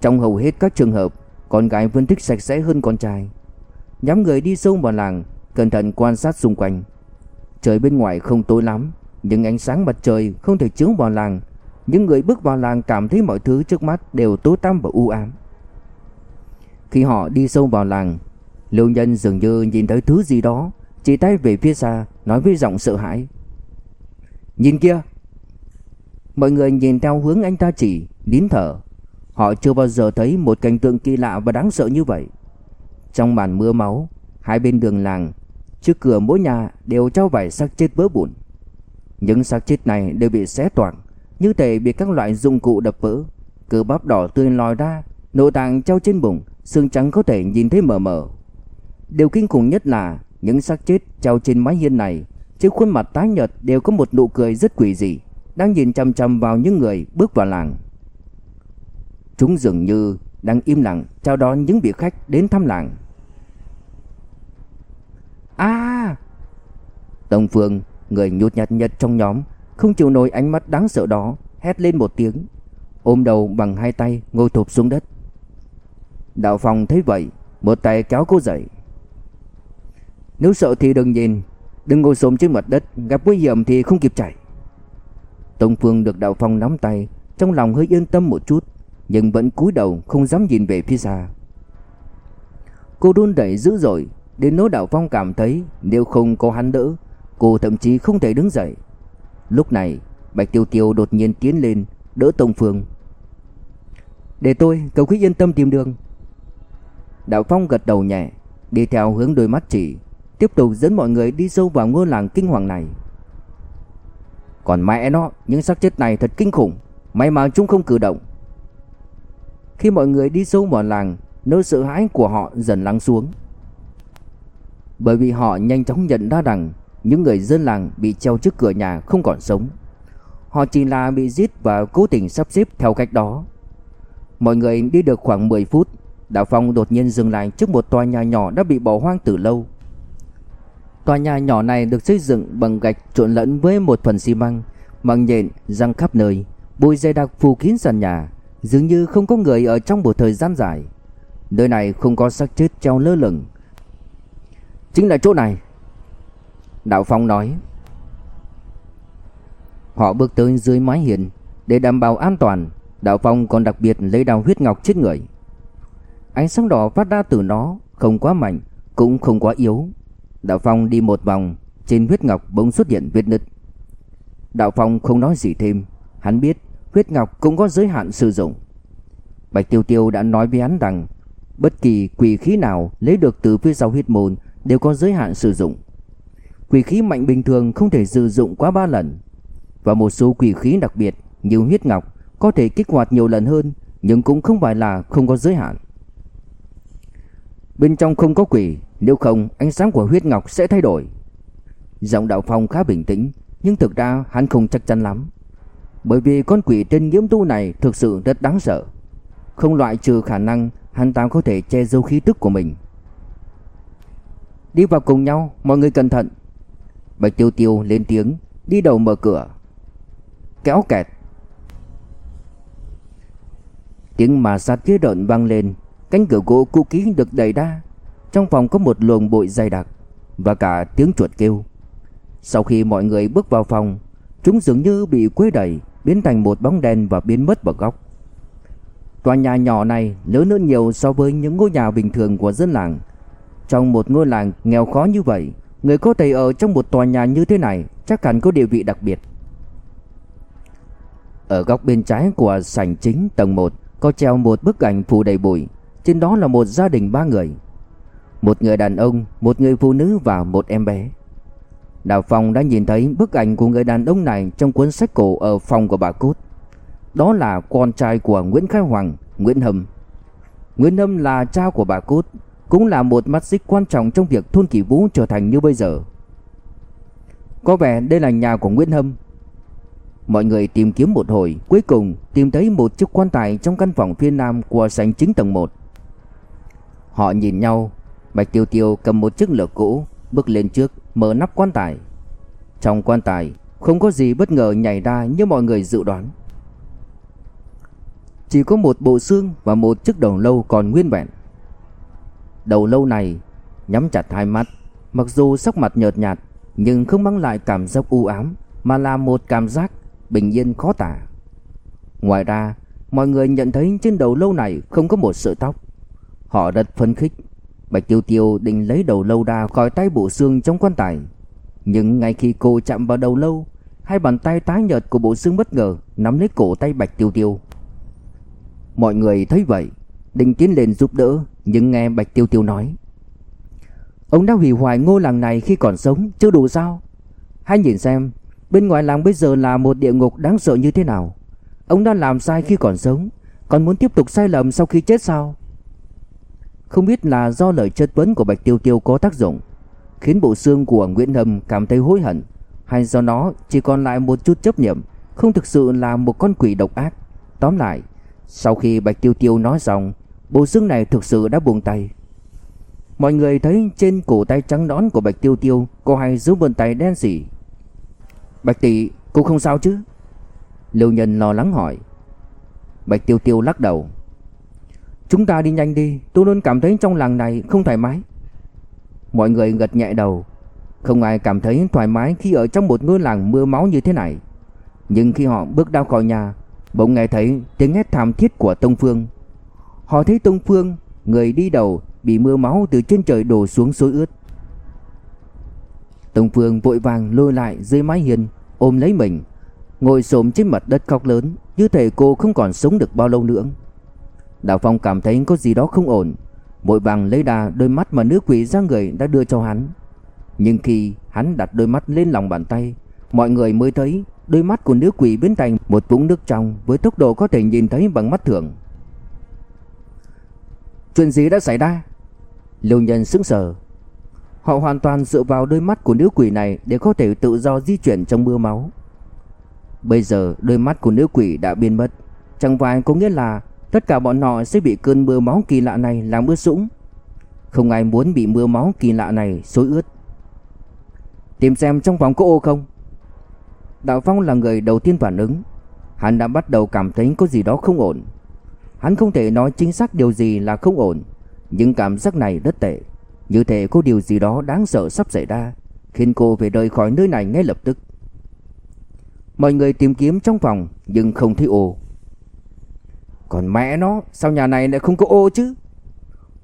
Trong hầu hết các trường hợp, con gái vẫn thích sạch sẽ hơn con trai. Nhóm người đi sâu vào làng, cẩn thận quan sát xung quanh. Trời bên ngoài không tối lắm, nhưng ánh sáng mặt trời không thể chiếu vào làng. Những người bước vào làng cảm thấy mọi thứ trước mắt đều tối tăm và u ám. Khi họ đi sâu vào làng, Lưu Nhân dường như nhìn thấy thứ gì đó, chỉ tay về phía xa, nói với giọng sợ hãi. Nhìn kia Mọi người nhìn theo hướng anh ta chỉ Nín thở Họ chưa bao giờ thấy một cảnh tượng kỳ lạ và đáng sợ như vậy Trong màn mưa máu Hai bên đường làng Trước cửa mỗi nhà đều trao vải xác chết vỡ bụn những xác chết này đều bị xé toạc Như thể bị các loại dụng cụ đập vỡ Cơ bắp đỏ tươi lòi ra Nội tạng treo trên bụng Xương trắng có thể nhìn thấy mờ mờ Điều kinh khủng nhất là Những xác chết treo trên mái hiên này trên khuôn mặt tái nhợt đều có một nụ cười rất quỷ dị, đang nhìn chằm chằm vào những người bước vào làng. Chúng dường như đang im lặng chào đón những vị khách đến thăm làng. A! À! Tông Phương, người nhút nhạt nhất trong nhóm, không chịu nổi ánh mắt đáng sợ đó, hét lên một tiếng, ôm đầu bằng hai tay ngồi thụp xuống đất. Đạo Phong thấy vậy, một tay kéo cô dậy. Nếu sợ thì đừng nhìn, Đừng ngồi xổm trên mặt đất Gặp nguy hiểm thì không kịp chạy Tông Phương được Đạo Phong nắm tay Trong lòng hơi yên tâm một chút Nhưng vẫn cúi đầu không dám nhìn về phía xa Cô đun đẩy dữ dội Đến nỗi Đạo Phong cảm thấy Nếu không có hắn đỡ Cô thậm chí không thể đứng dậy. Lúc này, Bạch Tiêu Tiêu đột nhiên tiến lên, Đỡ Tông Phương. Để tôi cầu quý yên tâm tìm đường. Đạo Phong gật đầu nhẹ, Đi theo hướng đôi mắt chỉ Tiếp tục dẫn mọi người đi sâu vào ngôi làng kinh hoàng này. Còn mẹ nó, Những xác chết này thật kinh khủng, May mà chúng không cử động. Khi mọi người đi sâu vào làng, Nỗi sợ hãi của họ dần lắng xuống. Bởi vì họ nhanh chóng nhận ra rằng những người dân làng bị treo trước cửa nhà không còn sống Họ chỉ là bị giết và cố tình sắp xếp theo cách đó Mọi người đi được khoảng 10 phút Đạo Phong đột nhiên dừng lại trước một tòa nhà nhỏ đã bị bỏ hoang từ lâu Tòa nhà nhỏ này được xây dựng bằng gạch trộn lẫn với một phần xi măng, măng nhện răng khắp nơi, bụi dày đặc phủ kín sàn nhà, dường như không có người ở trong một thời gian dài. Nơi này không có xác chết treo lơ lửng. Chính là chỗ này. Đạo Phong nói. Họ bước tới dưới mái hiền để đảm bảo an toàn. Đạo Phong còn đặc biệt lấy đào huyết ngọc chết người. Ánh sáng đỏ phát ra từ nó không quá mạnh, cũng không quá yếu, Đạo Phong đi một vòng, trên huyết ngọc bỗng xuất hiện vết nứt. Đạo Phong không nói gì thêm, hắn biết huyết ngọc cũng có giới hạn sử dụng. Bạch Tiêu Tiêu đã nói với hắn rằng bất kỳ quỷ khí nào lấy được từ phía sau huyết môn đều có giới hạn sử dụng. Quỷ khí mạnh bình thường không thể sử dụng quá 3 lần. Và một số quỷ khí đặc biệt như huyết ngọc có thể kích hoạt nhiều lần hơn nhưng cũng không phải là không có giới hạn. Bên trong không có quỷ Nếu không ánh sáng của huyết ngọc sẽ thay đổi. Giọng đạo phong khá bình tĩnh Nhưng thực ra hắn không chắc chắn lắm. Bởi vì con quỷ trên nghiễm tu này thực sự rất đáng sợ. Không loại trừ khả năng hắn ta có thể che giấu khí tức của mình. Đi vào cùng nhau, mọi người cẩn thận. Bạch Tiêu Tiêu lên tiếng, Đi đầu mở cửa. Kéo kẹt. Tiếng mà sát ghế đợn vang lên, Cánh cửa gỗ cũ kỹ được đẩy ra. Trong phòng có một luồng bụi dày đặc Và cả tiếng chuột kêu. Sau khi mọi người bước vào phòng, Chúng dường như bị quấy đẩy, Biến thành một bóng đen và biến mất vào góc. Tòa nhà nhỏ này lớn hơn nhiều so với những ngôi nhà bình thường của dân làng. Trong một ngôi làng nghèo khó như vậy Người có thể ở trong một tòa nhà như thế này Chắc hẳn có địa vị đặc biệt. Ở góc bên trái của sảnh chính tầng 1 Có treo một bức ảnh phủ đầy bụi. Trên đó là một gia đình ba người. Một người đàn ông, một người phụ nữ và một em bé. Đào Phong đã nhìn thấy bức ảnh của người đàn ông này Trong cuốn sách cổ ở phòng của bà Cốt Đó là con trai của Nguyễn Khai Hoàng, Nguyễn Hâm. Nguyễn Hâm là cha của bà Cốt cũng là một mắt xích quan trọng trong việc thôn Kỳ Vũ trở thành như bây giờ. Có vẻ đây là nhà của Nguyễn Hâm. Mọi người tìm kiếm một hồi, cuối cùng tìm thấy một chiếc quan tài trong căn phòng phía nam của sảnh chính tầng 1. Họ nhìn nhau, Bạch Tiêu Tiêu cầm một chiếc lược cũ, bước lên trước, mở nắp quan tài. Trong quan tài, không có gì bất ngờ nhảy ra như mọi người dự đoán. Chỉ có một bộ xương và một chiếc đầu lâu còn nguyên vẹn. Đầu lâu này nhắm chặt hai mắt, mặc dù sắc mặt nhợt nhạt nhưng không mang lại cảm giác u ám mà là một cảm giác bình yên khó tả. Ngoài ra, mọi người nhận thấy trên đầu lâu này không có một sợi tóc. Họ rất phấn khích. Bạch Tiêu Tiêu định lấy đầu lâu ra khỏi tay bộ xương trong quan tài. Nhưng ngay khi cô chạm vào đầu lâu, hai bàn tay tái nhợt của bộ xương bất ngờ nắm lấy cổ tay Bạch Tiêu Tiêu. Mọi người thấy vậy, định tiến lên giúp đỡ nhưng nghe Bạch Tiêu Tiêu nói, Ông đã hủy hoại ngôi làng này khi còn sống, Chưa đủ sao? Hãy nhìn xem, Bên ngoài làng bây giờ là một địa ngục đáng sợ như thế nào. Ông đã làm sai khi còn sống, Còn muốn tiếp tục sai lầm sau khi chết sao? Không biết là do lời chất vấn của Bạch Tiêu Tiêu có tác dụng, Khiến bộ xương của Nguyễn Hâm cảm thấy hối hận, Hay do nó chỉ còn lại một chút chấp niệm, Không thực sự là một con quỷ độc ác. Tóm lại, Sau khi Bạch Tiêu Tiêu nói xong Bộ xương này thực sự đã buông tay. Mọi người thấy trên cổ tay trắng nõn của Bạch Tiêu Tiêu Có hai dấu vân tay đen sì Bạch tỷ, cô không sao chứ? Lưu nhân lo lắng hỏi. Bạch Tiêu Tiêu lắc đầu. Chúng ta đi nhanh đi, Tôi luôn cảm thấy trong làng này không thoải mái. Mọi người gật nhẹ đầu. Không ai cảm thấy thoải mái khi ở trong một ngôi làng mưa máu như thế này. Nhưng khi họ bước ra khỏi nhà, Bỗng nghe thấy tiếng hét thảm thiết của Tông Phương. Họ thấy Tông Phương, người đi đầu, bị mưa máu từ trên trời đổ xuống xối ướt. Tông Phương vội vàng lôi lại dưới mái hiên, ôm lấy mình, ngồi xổm trên mặt đất khóc lớn, như thể cô không còn sống được bao lâu nữa. Đào Phong cảm thấy có gì đó không ổn, vội vàng lấy đà đôi mắt mà nữ quỷ ra người đã đưa cho hắn. Nhưng khi hắn đặt đôi mắt lên lòng bàn tay, mọi người mới thấy đôi mắt của nữ quỷ biến thành một vũng nước trong với tốc độ có thể nhìn thấy bằng mắt thường. Chuyện gì đã xảy ra? Lưu nhân sững sờ. Họ hoàn toàn dựa vào đôi mắt của nữ quỷ này Để có thể tự do di chuyển trong mưa máu. Bây giờ, đôi mắt của nữ quỷ đã biến mất. Chẳng phải có nghĩa là Tất cả bọn họ sẽ bị cơn mưa máu kỳ lạ này làm ướt sũng? Không ai muốn bị mưa máu kỳ lạ này xối ướt. Tìm xem trong phòng có ô không? Đạo Phong là người đầu tiên phản ứng. Hắn đã bắt đầu cảm thấy có gì đó không ổn. Hắn không thể nói chính xác điều gì là không ổn. Nhưng cảm giác này rất tệ. Như thể có điều gì đó đáng sợ sắp xảy ra, Khiến cô phải rời khỏi nơi này ngay lập tức. Mọi người tìm kiếm trong phòng, Nhưng không thấy ô. Còn mẹ nó, Sao nhà này lại không có ô chứ?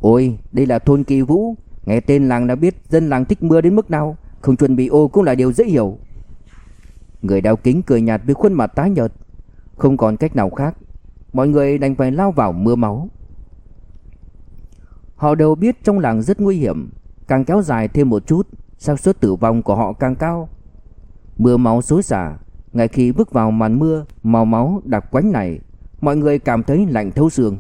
Ôi, đây là thôn kỳ vũ. Nghe tên làng đã biết dân làng thích mưa đến mức nào, Không chuẩn bị ô cũng là điều dễ hiểu. Người đeo kính cười nhạt với khuôn mặt tái nhợt. Không còn cách nào khác Mọi người đành phải lao vào mưa máu. Họ đều biết trong làng rất nguy hiểm, Càng kéo dài thêm một chút, xác suất tử vong của họ càng cao. Mưa máu xối xả, Ngay khi bước vào màn mưa, Màu máu đặc quánh này, Mọi người cảm thấy lạnh thấu xương.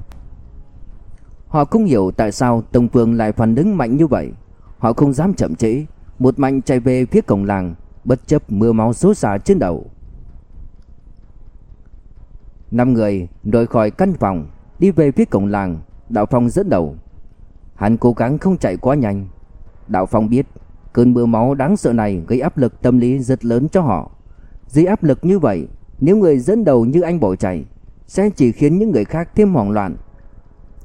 Họ không hiểu tại sao Tông Phương lại phản ứng mạnh như vậy. Họ không dám chậm trễ, Một mạnh chạy về phía cổng làng, Bất chấp mưa máu xối xả trên đầu. Năm người rời khỏi căn phòng, Đi về phía cổng làng, Đạo Phong dẫn đầu. Hắn cố gắng không chạy quá nhanh. Đạo Phong biết Cơn mưa máu đáng sợ này gây áp lực tâm lý rất lớn cho họ. Dưới áp lực như vậy, Nếu người dẫn đầu như anh bỏ chạy, Sẽ chỉ khiến những người khác thêm hoảng loạn,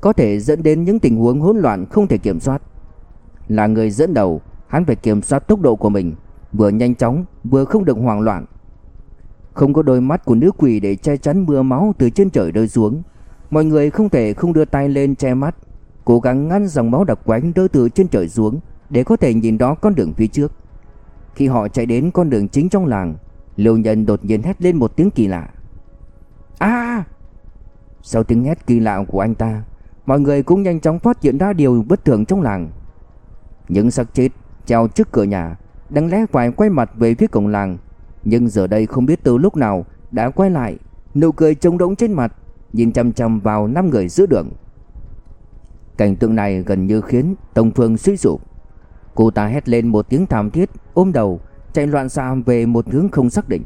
Có thể dẫn đến những tình huống hỗn loạn không thể kiểm soát. Là người dẫn đầu, Hắn phải kiểm soát tốc độ của mình, Vừa nhanh chóng, vừa không được hoảng loạn. Không có đôi mắt của nữ quỷ để che chắn mưa máu từ trên trời rơi xuống. Mọi người không thể không đưa tay lên che mắt, Cố gắng ngăn dòng máu đặc quánh rơi từ trên trời xuống Để có thể nhìn rõ con đường phía trước. Khi họ chạy đến con đường chính trong làng, liêu nhân đột nhiên hét lên một tiếng kỳ lạ. A! Sau tiếng hét kỳ lạ của anh ta, Mọi người cũng nhanh chóng phát hiện ra điều bất thường trong làng. Những xác chết treo trước cửa nhà Đang lẽ phải quay mặt về phía cổng làng nhưng giờ đây không biết từ lúc nào Đã quay lại, Nụ cười trống đống trên mặt, Nhìn chăm chăm vào năm người giữa đường. Cảnh tượng này gần như khiến Tông Phương suy sụp. Cô ta hét lên một tiếng thảm thiết, Ôm đầu, chạy loạn xạ về một hướng không xác định.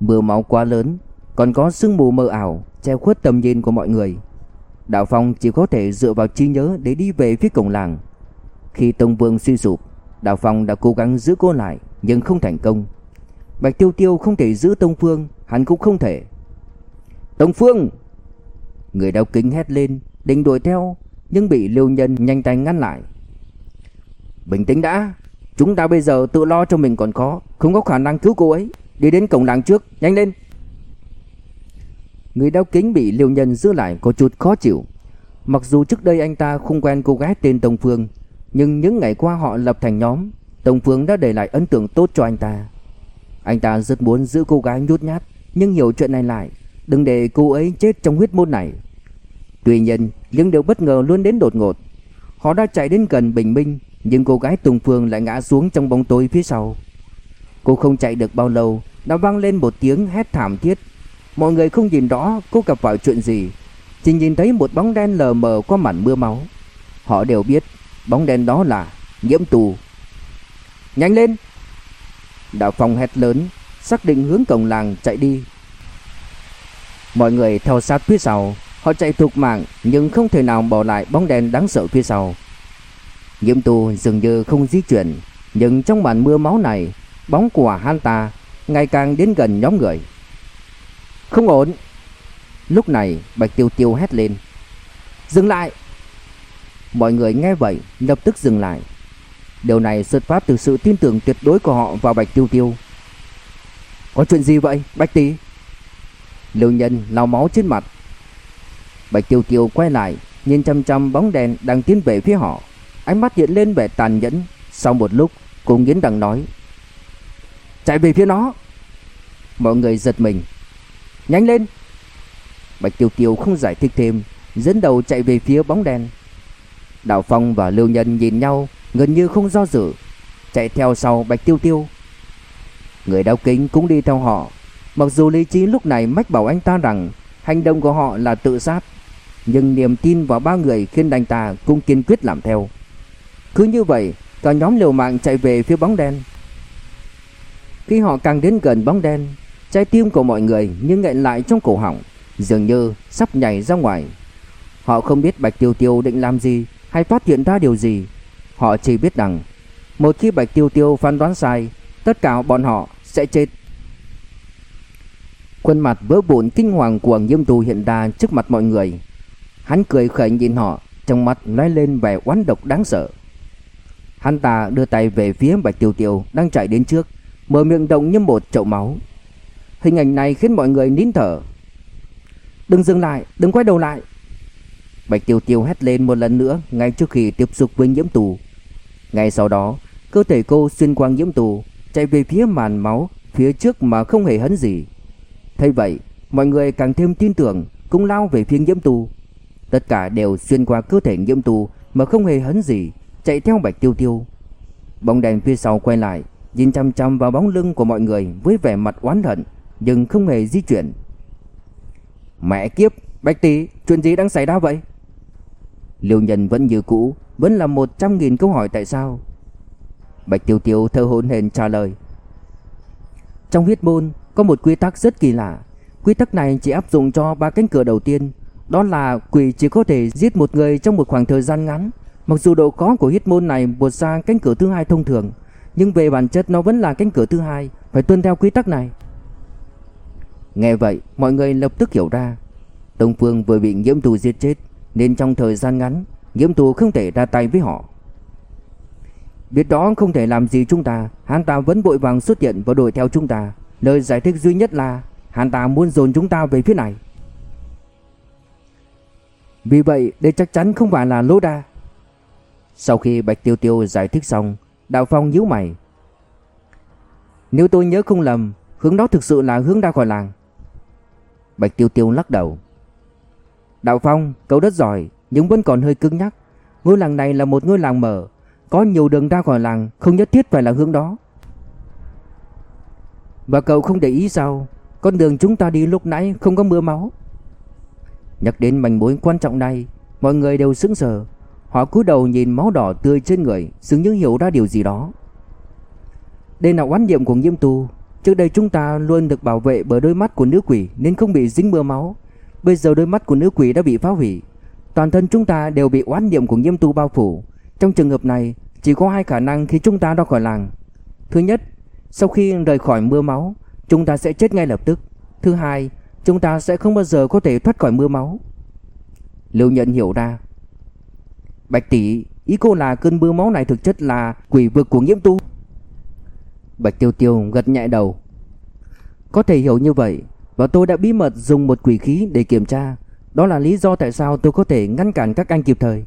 Mưa máu quá lớn, Còn có sương mù mờ ảo Che khuất tầm nhìn của mọi người. Đạo Phong chỉ có thể dựa vào trí nhớ Để đi về phía cổng làng. Khi Tông Vương suy sụp Đạo Phong đã cố gắng giữ cô lại, Nhưng không thành công. Bạch Tiêu Tiêu không thể giữ Tông Phương, Hắn cũng không thể. Tông Phương! Người đeo kính hét lên, Định đuổi theo, Nhưng bị Liêu Nhân nhanh tay ngăn lại. Bình tĩnh đã, Chúng ta bây giờ tự lo cho mình còn khó, Không có khả năng cứu cô ấy. Đi đến cổng làng trước, Nhanh lên! Người đeo kính bị Liêu Nhân giữ lại có chút khó chịu. Mặc dù trước đây anh ta không quen cô gái tên Tông Phương, Nhưng những ngày qua họ lập thành nhóm, Tông Phương đã để lại ấn tượng tốt cho anh ta. Anh ta rất muốn giữ cô gái nhút nhát, Nhưng hiểu chuyện này lại. Đừng để cô ấy chết trong huyết môn này. Tuy nhiên những điều bất ngờ luôn đến đột ngột. Họ đã chạy đến gần bình minh, Nhưng cô gái Tùng Phương lại ngã xuống trong bóng tối phía sau. Cô không chạy được bao lâu, Đã vang lên một tiếng hét thảm thiết. Mọi người không nhìn rõ cô gặp phải chuyện gì, Chỉ nhìn thấy một bóng đen lờ mờ qua màn mưa máu. Họ đều biết, bóng đen đó là nhiễm tù. Nhanh lên! Đào Phong hét lớn, Xác định hướng cổng làng chạy đi. Mọi người theo sát phía sau, Họ chạy thục mạng nhưng không thể nào bỏ lại bóng đen đáng sợ phía sau. Nhiễm tu dường như không di chuyển, Nhưng trong màn mưa máu này, Bóng của hắn ta ngày càng đến gần nhóm người. Không ổn. Lúc này, Bạch Tiêu Tiêu hét lên. Dừng lại! Mọi người nghe vậy, lập tức dừng lại. Điều này xuất phát từ sự tin tưởng tuyệt đối của họ vào Bạch Tiêu Tiêu Có chuyện gì vậy, Bạch Tỷ? Lưu Nhân lau máu trên mặt. Bạch Tiêu Tiêu quay lại, Nhìn chăm chăm bóng đèn đang tiến về phía họ. Ánh mắt hiện lên vẻ tàn nhẫn. Sau một lúc, cô nghiến răng nói, Chạy về phía nó. Mọi người giật mình. Nhanh lên. Bạch Tiêu Tiêu không giải thích thêm, Dẫn đầu chạy về phía bóng đèn. Đào Phong và Lưu Nhân nhìn nhau Gần như không do dự, Chạy theo sau Bạch Tiêu Tiêu. Người đeo kính cũng đi theo họ. Mặc dù lý trí lúc này mách bảo anh ta rằng Hành động của họ là tự sát, Nhưng niềm tin vào ba người khiến anh ta cũng kiên quyết làm theo. Cứ như vậy, Cả nhóm liều mạng chạy về phía bóng đen. Khi họ càng đến gần bóng đen, Trái tim của mọi người như nghẹn lại trong cổ họng, Dường như sắp nhảy ra ngoài. Họ không biết Bạch Tiêu Tiêu định làm gì Hay phát hiện ra điều gì Họ chỉ biết rằng Một khi Bạch Tiêu Tiêu phán đoán sai Tất cả bọn họ sẽ chết Khuôn mặt vỡ vụn kinh hoàng của Nghiêm Tu hiện ra trước mặt mọi người. Hắn cười khẩy nhìn họ, trong mắt lóe lên vẻ oán độc đáng sợ. Hắn ta đưa tay về phía Bạch Tiêu Tiêu đang chạy đến trước, mở miệng động như một chậu máu. Hình ảnh này khiến mọi người nín thở. Đừng dừng lại, đừng quay đầu lại. Bạch Tiêu Tiêu hét lên một lần nữa ngay trước khi tiếp xúc với nhiễm tù. Ngay sau đó, cơ thể cô xuyên qua nhiễm tù, chạy về phía màn máu phía trước mà không hề hấn gì. Thấy vậy, mọi người càng thêm tin tưởng, cũng lao về phía nhiễm tu. Tất cả đều xuyên qua cơ thể nhiễm tu mà không hề hấn gì, chạy theo Bạch Tiêu Tiêu. Bóng đèn phía sau quay lại, nhìn chăm chăm vào bóng lưng của mọi người với vẻ mặt oán hận, nhưng không hề di chuyển. Mẹ kiếp, Bạch Tỷ, chuyện gì đang xảy ra vậy? Liêu nhân vẫn như cũ, vẫn là một trăm nghìn câu hỏi tại sao. Bạch Tiêu Tiêu thơ hồn hển trả lời. Trong huyết môn, có một quy tắc rất kỳ lạ Quy tắc này chỉ áp dụng cho ba cánh cửa đầu tiên, đó là quỷ chỉ có thể giết một người trong một khoảng thời gian ngắn. Mặc dù độ khó của huyết môn này vượt xa cánh cửa thứ hai thông thường, nhưng về bản chất nó vẫn là cánh cửa thứ hai, phải tuân theo quy tắc này. Nghe vậy, mọi người lập tức hiểu ra. Đông Phương vừa bị nhiễm tù giết chết, nên trong thời gian ngắn, nhiễm tù không thể ra tay với họ. Biết đó không thể làm gì chúng ta, hắn ta vẫn vội vàng xuất hiện và đuổi theo chúng ta. Lời giải thích duy nhất là hắn ta muốn dồn chúng ta về phía này. Vì vậy, đây chắc chắn không phải là lô đa. Sau khi Bạch Tiêu Tiêu giải thích xong, Đạo Phong nhíu mày. Nếu tôi nhớ không lầm, hướng đó thực sự là hướng ra khỏi làng. Bạch Tiêu Tiêu lắc đầu. Đạo Phong, cậu rất giỏi, nhưng vẫn còn hơi cứng nhắc. Ngôi làng này là một ngôi làng mở, có nhiều đường ra khỏi làng, không nhất thiết phải là hướng đó. Và cậu không để ý sao, con đường chúng ta đi lúc nãy không có mưa máu. Nhắc đến manh mối quan trọng này, mọi người đều sững sờ. Họ cúi đầu nhìn máu đỏ tươi trên người, dường như hiểu ra điều gì đó. Đây là oán niệm của Nghiêm Tu, trước đây chúng ta luôn được bảo vệ bởi đôi mắt của nữ quỷ nên không bị dính mưa máu. Bây giờ đôi mắt của nữ quỷ đã bị phá hủy, toàn thân chúng ta đều bị oán niệm của Nghiêm Tu bao phủ. Trong trường hợp này, chỉ có hai khả năng khi chúng ta ra khỏi làng. Thứ nhất, sau khi rời khỏi mưa máu, chúng ta sẽ chết ngay lập tức. Thứ hai, chúng ta sẽ không bao giờ có thể thoát khỏi mưa máu. Lưu Nhận hiểu ra. Bạch tỷ, ý cô là cơn mưa máu này thực chất là quỷ vực của nhiễm tu. Bạch Tiêu Tiêu gật nhẹ đầu. Có thể hiểu như vậy, và tôi đã bí mật dùng một quỷ khí để kiểm tra. Đó là lý do tại sao tôi có thể ngăn cản các anh kịp thời.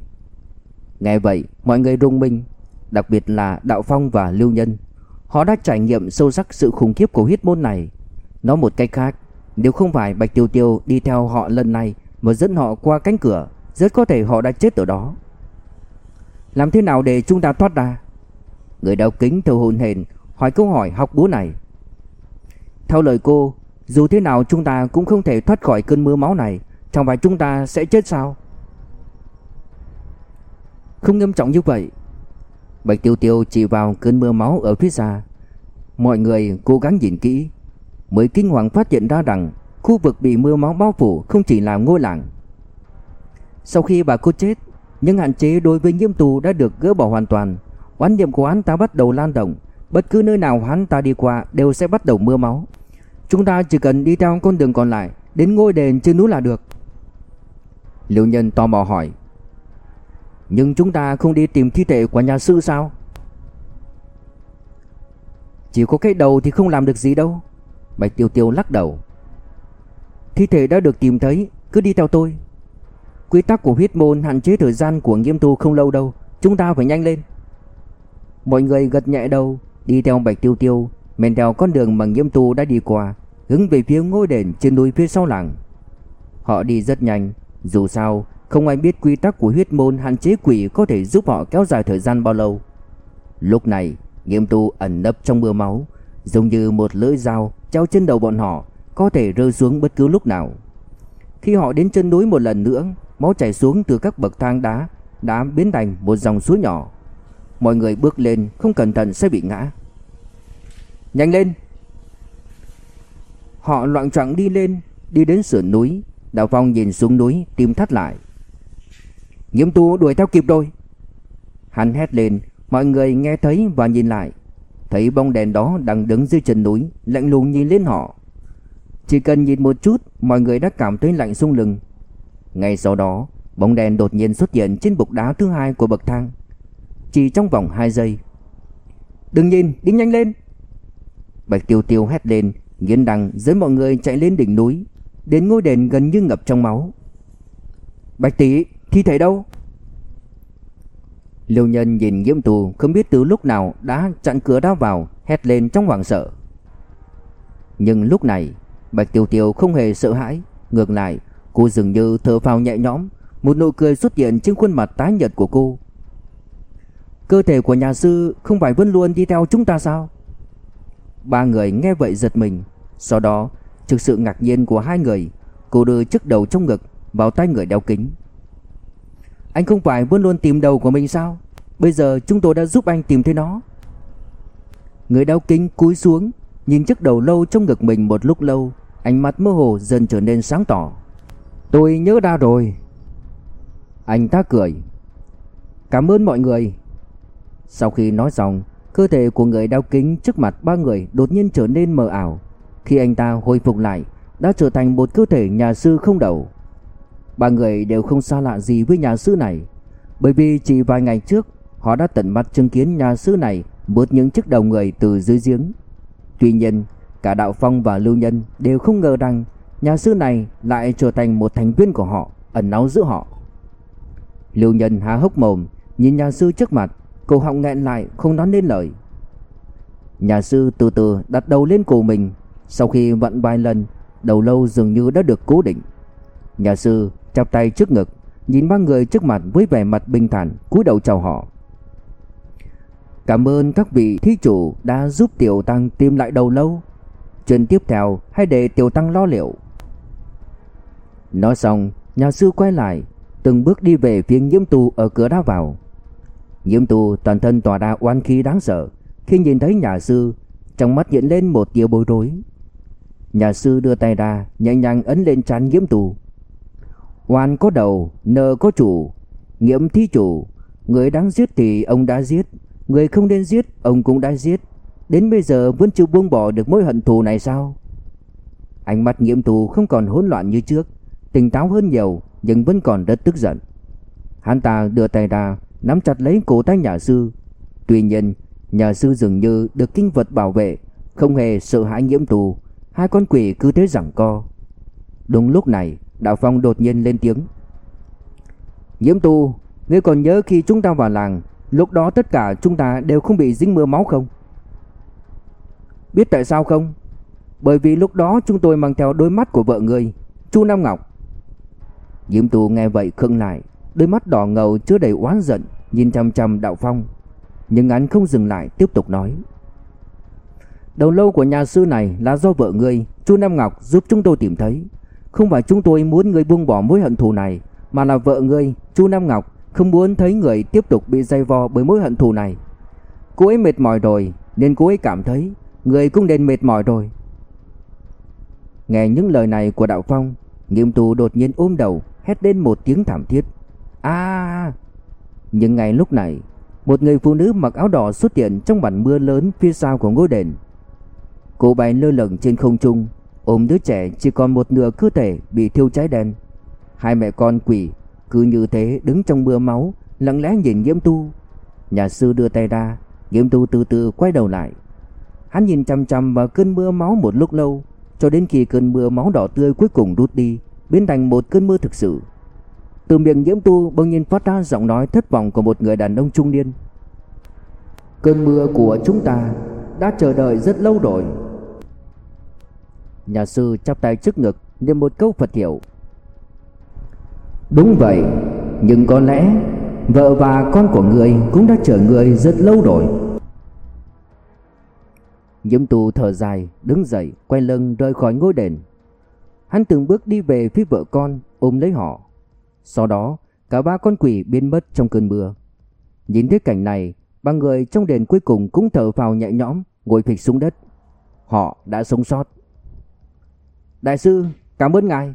Nghe vậy, mọi người rung mình, đặc biệt là Đạo Phong và Lưu Nhân. Họ đã trải nghiệm sâu sắc sự khủng khiếp của huyết môn này. Nói một cách khác, nếu không phải Bạch Tiêu Tiêu đi theo họ lần này mà dẫn họ qua cánh cửa, rất có thể họ đã chết ở đó. Làm thế nào để chúng ta thoát ra? Người đeo kính thờ hồn hền hỏi câu hỏi học búa này. Theo lời cô, dù thế nào chúng ta cũng không thể thoát khỏi cơn mưa máu này, chẳng phải chúng ta sẽ chết sao? Không nghiêm trọng như vậy. Bạch Tiêu Tiêu chỉ vào cơn mưa máu ở phía xa. Mọi người cố gắng nhìn kỹ, mới kinh hoàng phát hiện ra rằng khu vực bị mưa máu bao phủ không chỉ là ngôi làng. Sau khi bà cô chết, những hạn chế đối với nhiễm tù đã được gỡ bỏ hoàn toàn. Oán niệm của hắn ta bắt đầu lan rộng, bất cứ nơi nào hắn ta đi qua đều sẽ bắt đầu mưa máu. Chúng ta chỉ cần đi theo con đường còn lại đến ngôi đền trên núi là được. Liễu Nhân tò mò hỏi. Nhưng chúng ta không đi tìm thi thể của nhà sư sao? Chỉ có cái đầu thì không làm được gì đâu. Bạch Tiêu Tiêu lắc đầu. Thi thể đã được tìm thấy, cứ đi theo tôi. Quy tắc của huyết môn hạn chế thời gian của nghiêm tu không lâu đâu, chúng ta phải nhanh lên. Mọi người gật nhẹ đầu, đi theo Bạch Tiêu Tiêu, men theo con đường mà nghiêm tu đã đi qua, hướng về phía ngôi đền trên núi phía sau làng. Họ đi rất nhanh, dù sao không ai biết quy tắc của huyết môn hạn chế quỷ có thể giúp họ kéo dài thời gian bao lâu. Lúc này, nghiêm tu ẩn nấp trong mưa máu, giống như một lưỡi dao treo trên đầu bọn họ, có thể rơi xuống bất cứ lúc nào. Khi họ đến chân núi một lần nữa, máu chảy xuống từ các bậc thang đá đã biến thành một dòng suối nhỏ. Mọi người bước lên không cẩn thận sẽ bị ngã. Nhanh lên! Họ loạn trọng đi lên, đi đến sườn núi. đào Phong nhìn xuống núi, tim thắt lại. Nhiễm tu đuổi theo kịp rồi. Hắn hét lên, mọi người nghe thấy và nhìn lại. Thấy bóng đèn đó đang đứng dưới chân núi, lạnh lùng nhìn lên họ. Chỉ cần nhìn một chút, mọi người đã cảm thấy lạnh sung lưng. Ngay sau đó, bóng đèn đột nhiên xuất hiện trên bục đá thứ hai của bậc thang. Chỉ trong vòng 2 giây. Đừng nhìn, đi nhanh lên. Bạch Tiêu Tiêu hét lên, nghiến răng dẫn mọi người chạy lên đỉnh núi, đến ngôi đền gần như ngập trong máu. Bạch tỷ, thi thể đâu? Liêu Nhân nhìn Nhiễm Tù không biết từ lúc nào đã chặn cửa đá vào, hét lên trong hoảng sợ. Nhưng lúc này, Bạch Tiêu Tiêu không hề sợ hãi, ngược lại, cô dường như thở phào nhẹ nhõm, một nụ cười xuất hiện trên khuôn mặt tái nhợt của cô. Cơ thể của nhà sư không phải vẫn luôn đi theo chúng ta sao? Ba người nghe vậy giật mình, sau đó, trước sự ngạc nhiên của hai người, cô đưa chiếc đầu trong ngực vào tay người đeo kính. Anh không phải vẫn luôn tìm đầu của mình sao? Bây giờ chúng tôi đã giúp anh tìm thấy nó. Người đeo kính cúi xuống, nhìn chiếc đầu lâu trong ngực mình một lúc lâu, Ánh mắt mơ hồ dần trở nên sáng tỏ Tôi nhớ ra rồi Anh ta cười Cảm ơn mọi người Sau khi nói xong Cơ thể của người đeo kính trước mặt ba người đột nhiên trở nên mờ ảo. Khi anh ta hồi phục lại, Đã trở thành một cơ thể nhà sư không đầu. Ba người đều không xa lạ gì với nhà sư này, Bởi vì chỉ vài ngày trước, Họ đã tận mắt chứng kiến nhà sư này Bớt những chiếc đầu người từ dưới giếng. Tuy nhiên, Cả Đạo Phong và Lưu Nhân đều không ngờ rằng Nhà sư này lại trở thành một thành viên của họ, Ẩn náu giữa họ. Lưu Nhân há hốc mồm Nhìn nhà sư trước mặt Cổ họng nghẹn lại, không nói nên lời. Nhà sư từ từ đặt đầu lên cổ mình. Sau khi vặn vài lần, Đầu lâu dường như đã được cố định. Nhà sư chắp tay trước ngực, Nhìn ba người trước mặt với vẻ mặt bình thản, cúi đầu chào họ. Cảm ơn các vị thí chủ đã giúp Tiểu Tăng tìm lại đầu lâu. Chuyện tiếp theo, hãy để Tiểu Tăng lo liệu. Nói xong, Nhà sư quay lại, Từng bước đi về phía nhiễm tu ở cửa đá vào. Nhiễm tu toàn thân tỏa ra oan khí đáng sợ. Khi nhìn thấy nhà sư, Trong mắt hiện lên một tia bối rối. Nhà sư đưa tay ra, Nhẹ nhàng ấn lên trán nhiễm tu. Oan có đầu Nợ có chủ Nhiễm thí chủ. Người đáng giết thì ông đã giết, Người không nên giết, ông cũng đã giết. Đến bây giờ vẫn chưa buông bỏ được mối hận thù này sao? Ánh mắt nhiễm tu không còn hỗn loạn như trước, Tỉnh táo hơn nhiều, Nhưng vẫn còn rất tức giận. Hắn ta đưa tay ra Nắm chặt lấy cổ tay nhà sư. Tuy nhiên, nhà sư dường như được kinh vật bảo vệ, Không hề sợ hãi nhiễm tù. Hai con quỷ cứ thế giằng co. Đúng lúc này, Đạo Phong đột nhiên lên tiếng. Nhiễm tu Ngươi còn nhớ khi chúng ta vào làng, Lúc đó tất cả chúng ta đều không bị dính mưa máu không? Biết tại sao không? Bởi vì lúc đó chúng tôi mang theo đôi mắt của vợ người Chu Nam Ngọc. Diễm Tu nghe vậy khựng lại Đôi mắt đỏ ngầu chứa đầy oán giận, Nhìn chằm chằm đạo phong. Nhưng anh không dừng lại, tiếp tục nói. Đầu lâu của nhà sư này là do vợ ngươi, Chu Nam Ngọc, giúp chúng tôi tìm thấy. Không phải chúng tôi muốn ngươi buông bỏ mối hận thù này, Mà là vợ ngươi, Chu Nam Ngọc, Không muốn thấy người tiếp tục bị dây vò bởi mối hận thù này. Cô ấy mệt mỏi rồi, Nên cô ấy cảm thấy Người cũng nên mệt mỏi rồi. Nghe những lời này của Đạo Phong, Nghiêm tu đột nhiên ôm đầu, Hét lên một tiếng thảm thiết. À Nhưng ngay lúc này, Một người phụ nữ mặc áo đỏ xuất hiện Trong màn mưa lớn phía sau của ngôi đền. Cô bay lơ lửng trên không trung, Ôm đứa trẻ chỉ còn một nửa cơ thể Bị thiêu cháy đen. Hai mẹ con quỷ cứ như thế đứng trong mưa máu, Lặng lẽ nhìn Diễm tu. Nhà sư đưa tay ra Diễm tu từ từ quay đầu lại. Hắn nhìn chăm chăm vào cơn mưa máu một lúc lâu, Cho đến khi cơn mưa máu đỏ tươi cuối cùng rút đi, Biến thành một cơn mưa thực sự. Từ miệng nhiễm tu, bỗng nhiên phát ra giọng nói thất vọng của một người đàn ông trung niên. Cơn mưa của chúng ta đã chờ đợi rất lâu rồi. Nhà sư chắp tay trước ngực, niệm một câu Phật hiệu. Đúng vậy, Nhưng có lẽ Vợ và con của người cũng đã chờ người rất lâu rồi. Nhiễm Tu thở dài, Đứng dậy, quay lưng rời khỏi ngôi đền. Hắn từng bước đi về phía vợ con, Ôm lấy họ. Sau đó, cả ba con quỷ biến mất trong cơn mưa. Nhìn thấy cảnh này, Ba người trong đền cuối cùng cũng thở phào nhẹ nhõm, Ngồi phịch xuống đất. Họ đã sống sót. Đại sư, cảm ơn ngài.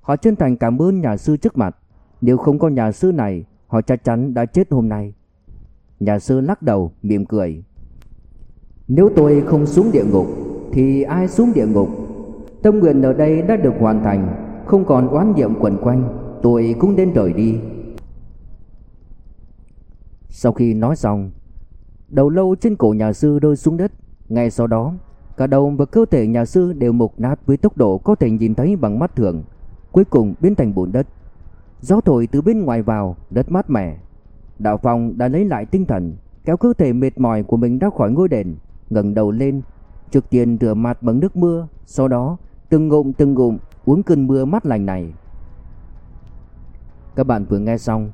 Họ chân thành cảm ơn nhà sư trước mặt. Nếu không có nhà sư này, Họ chắc chắn đã chết hôm nay. Nhà sư lắc đầu, mỉm cười. Nếu tôi không xuống địa ngục, Thì ai xuống địa ngục? Tâm nguyện ở đây đã được hoàn thành, Không còn oán niệm quẩn quanh. Tôi cũng đến rời đi. Sau khi nói xong, Đầu lâu trên cổ nhà sư rơi xuống đất. Ngay sau đó, Cả đầu và cơ thể nhà sư đều mục nát với tốc độ có thể nhìn thấy bằng mắt thường. Cuối cùng biến thành bùn đất. Gió thổi từ bên ngoài vào, Đất mát mẻ. Đạo Phong đã lấy lại tinh thần, Kéo cơ thể mệt mỏi của mình ra khỏi ngôi đền, ngẩng đầu lên. Trước tiên rửa mặt bằng nước mưa, Sau đó từng ngụm từng ngụm Uống cơn mưa mát lành này. Các bạn vừa nghe xong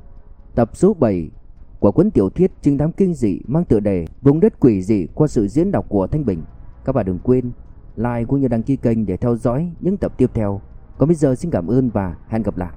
Tập số 7 của cuốn tiểu thuyết trinh thám kinh dị mang tựa đề Vùng đất quỷ dị qua sự diễn đọc của Thanh Bình. Các bạn đừng quên like cũng như đăng ký kênh để theo dõi những tập tiếp theo. Còn bây giờ xin cảm ơn và hẹn gặp lại.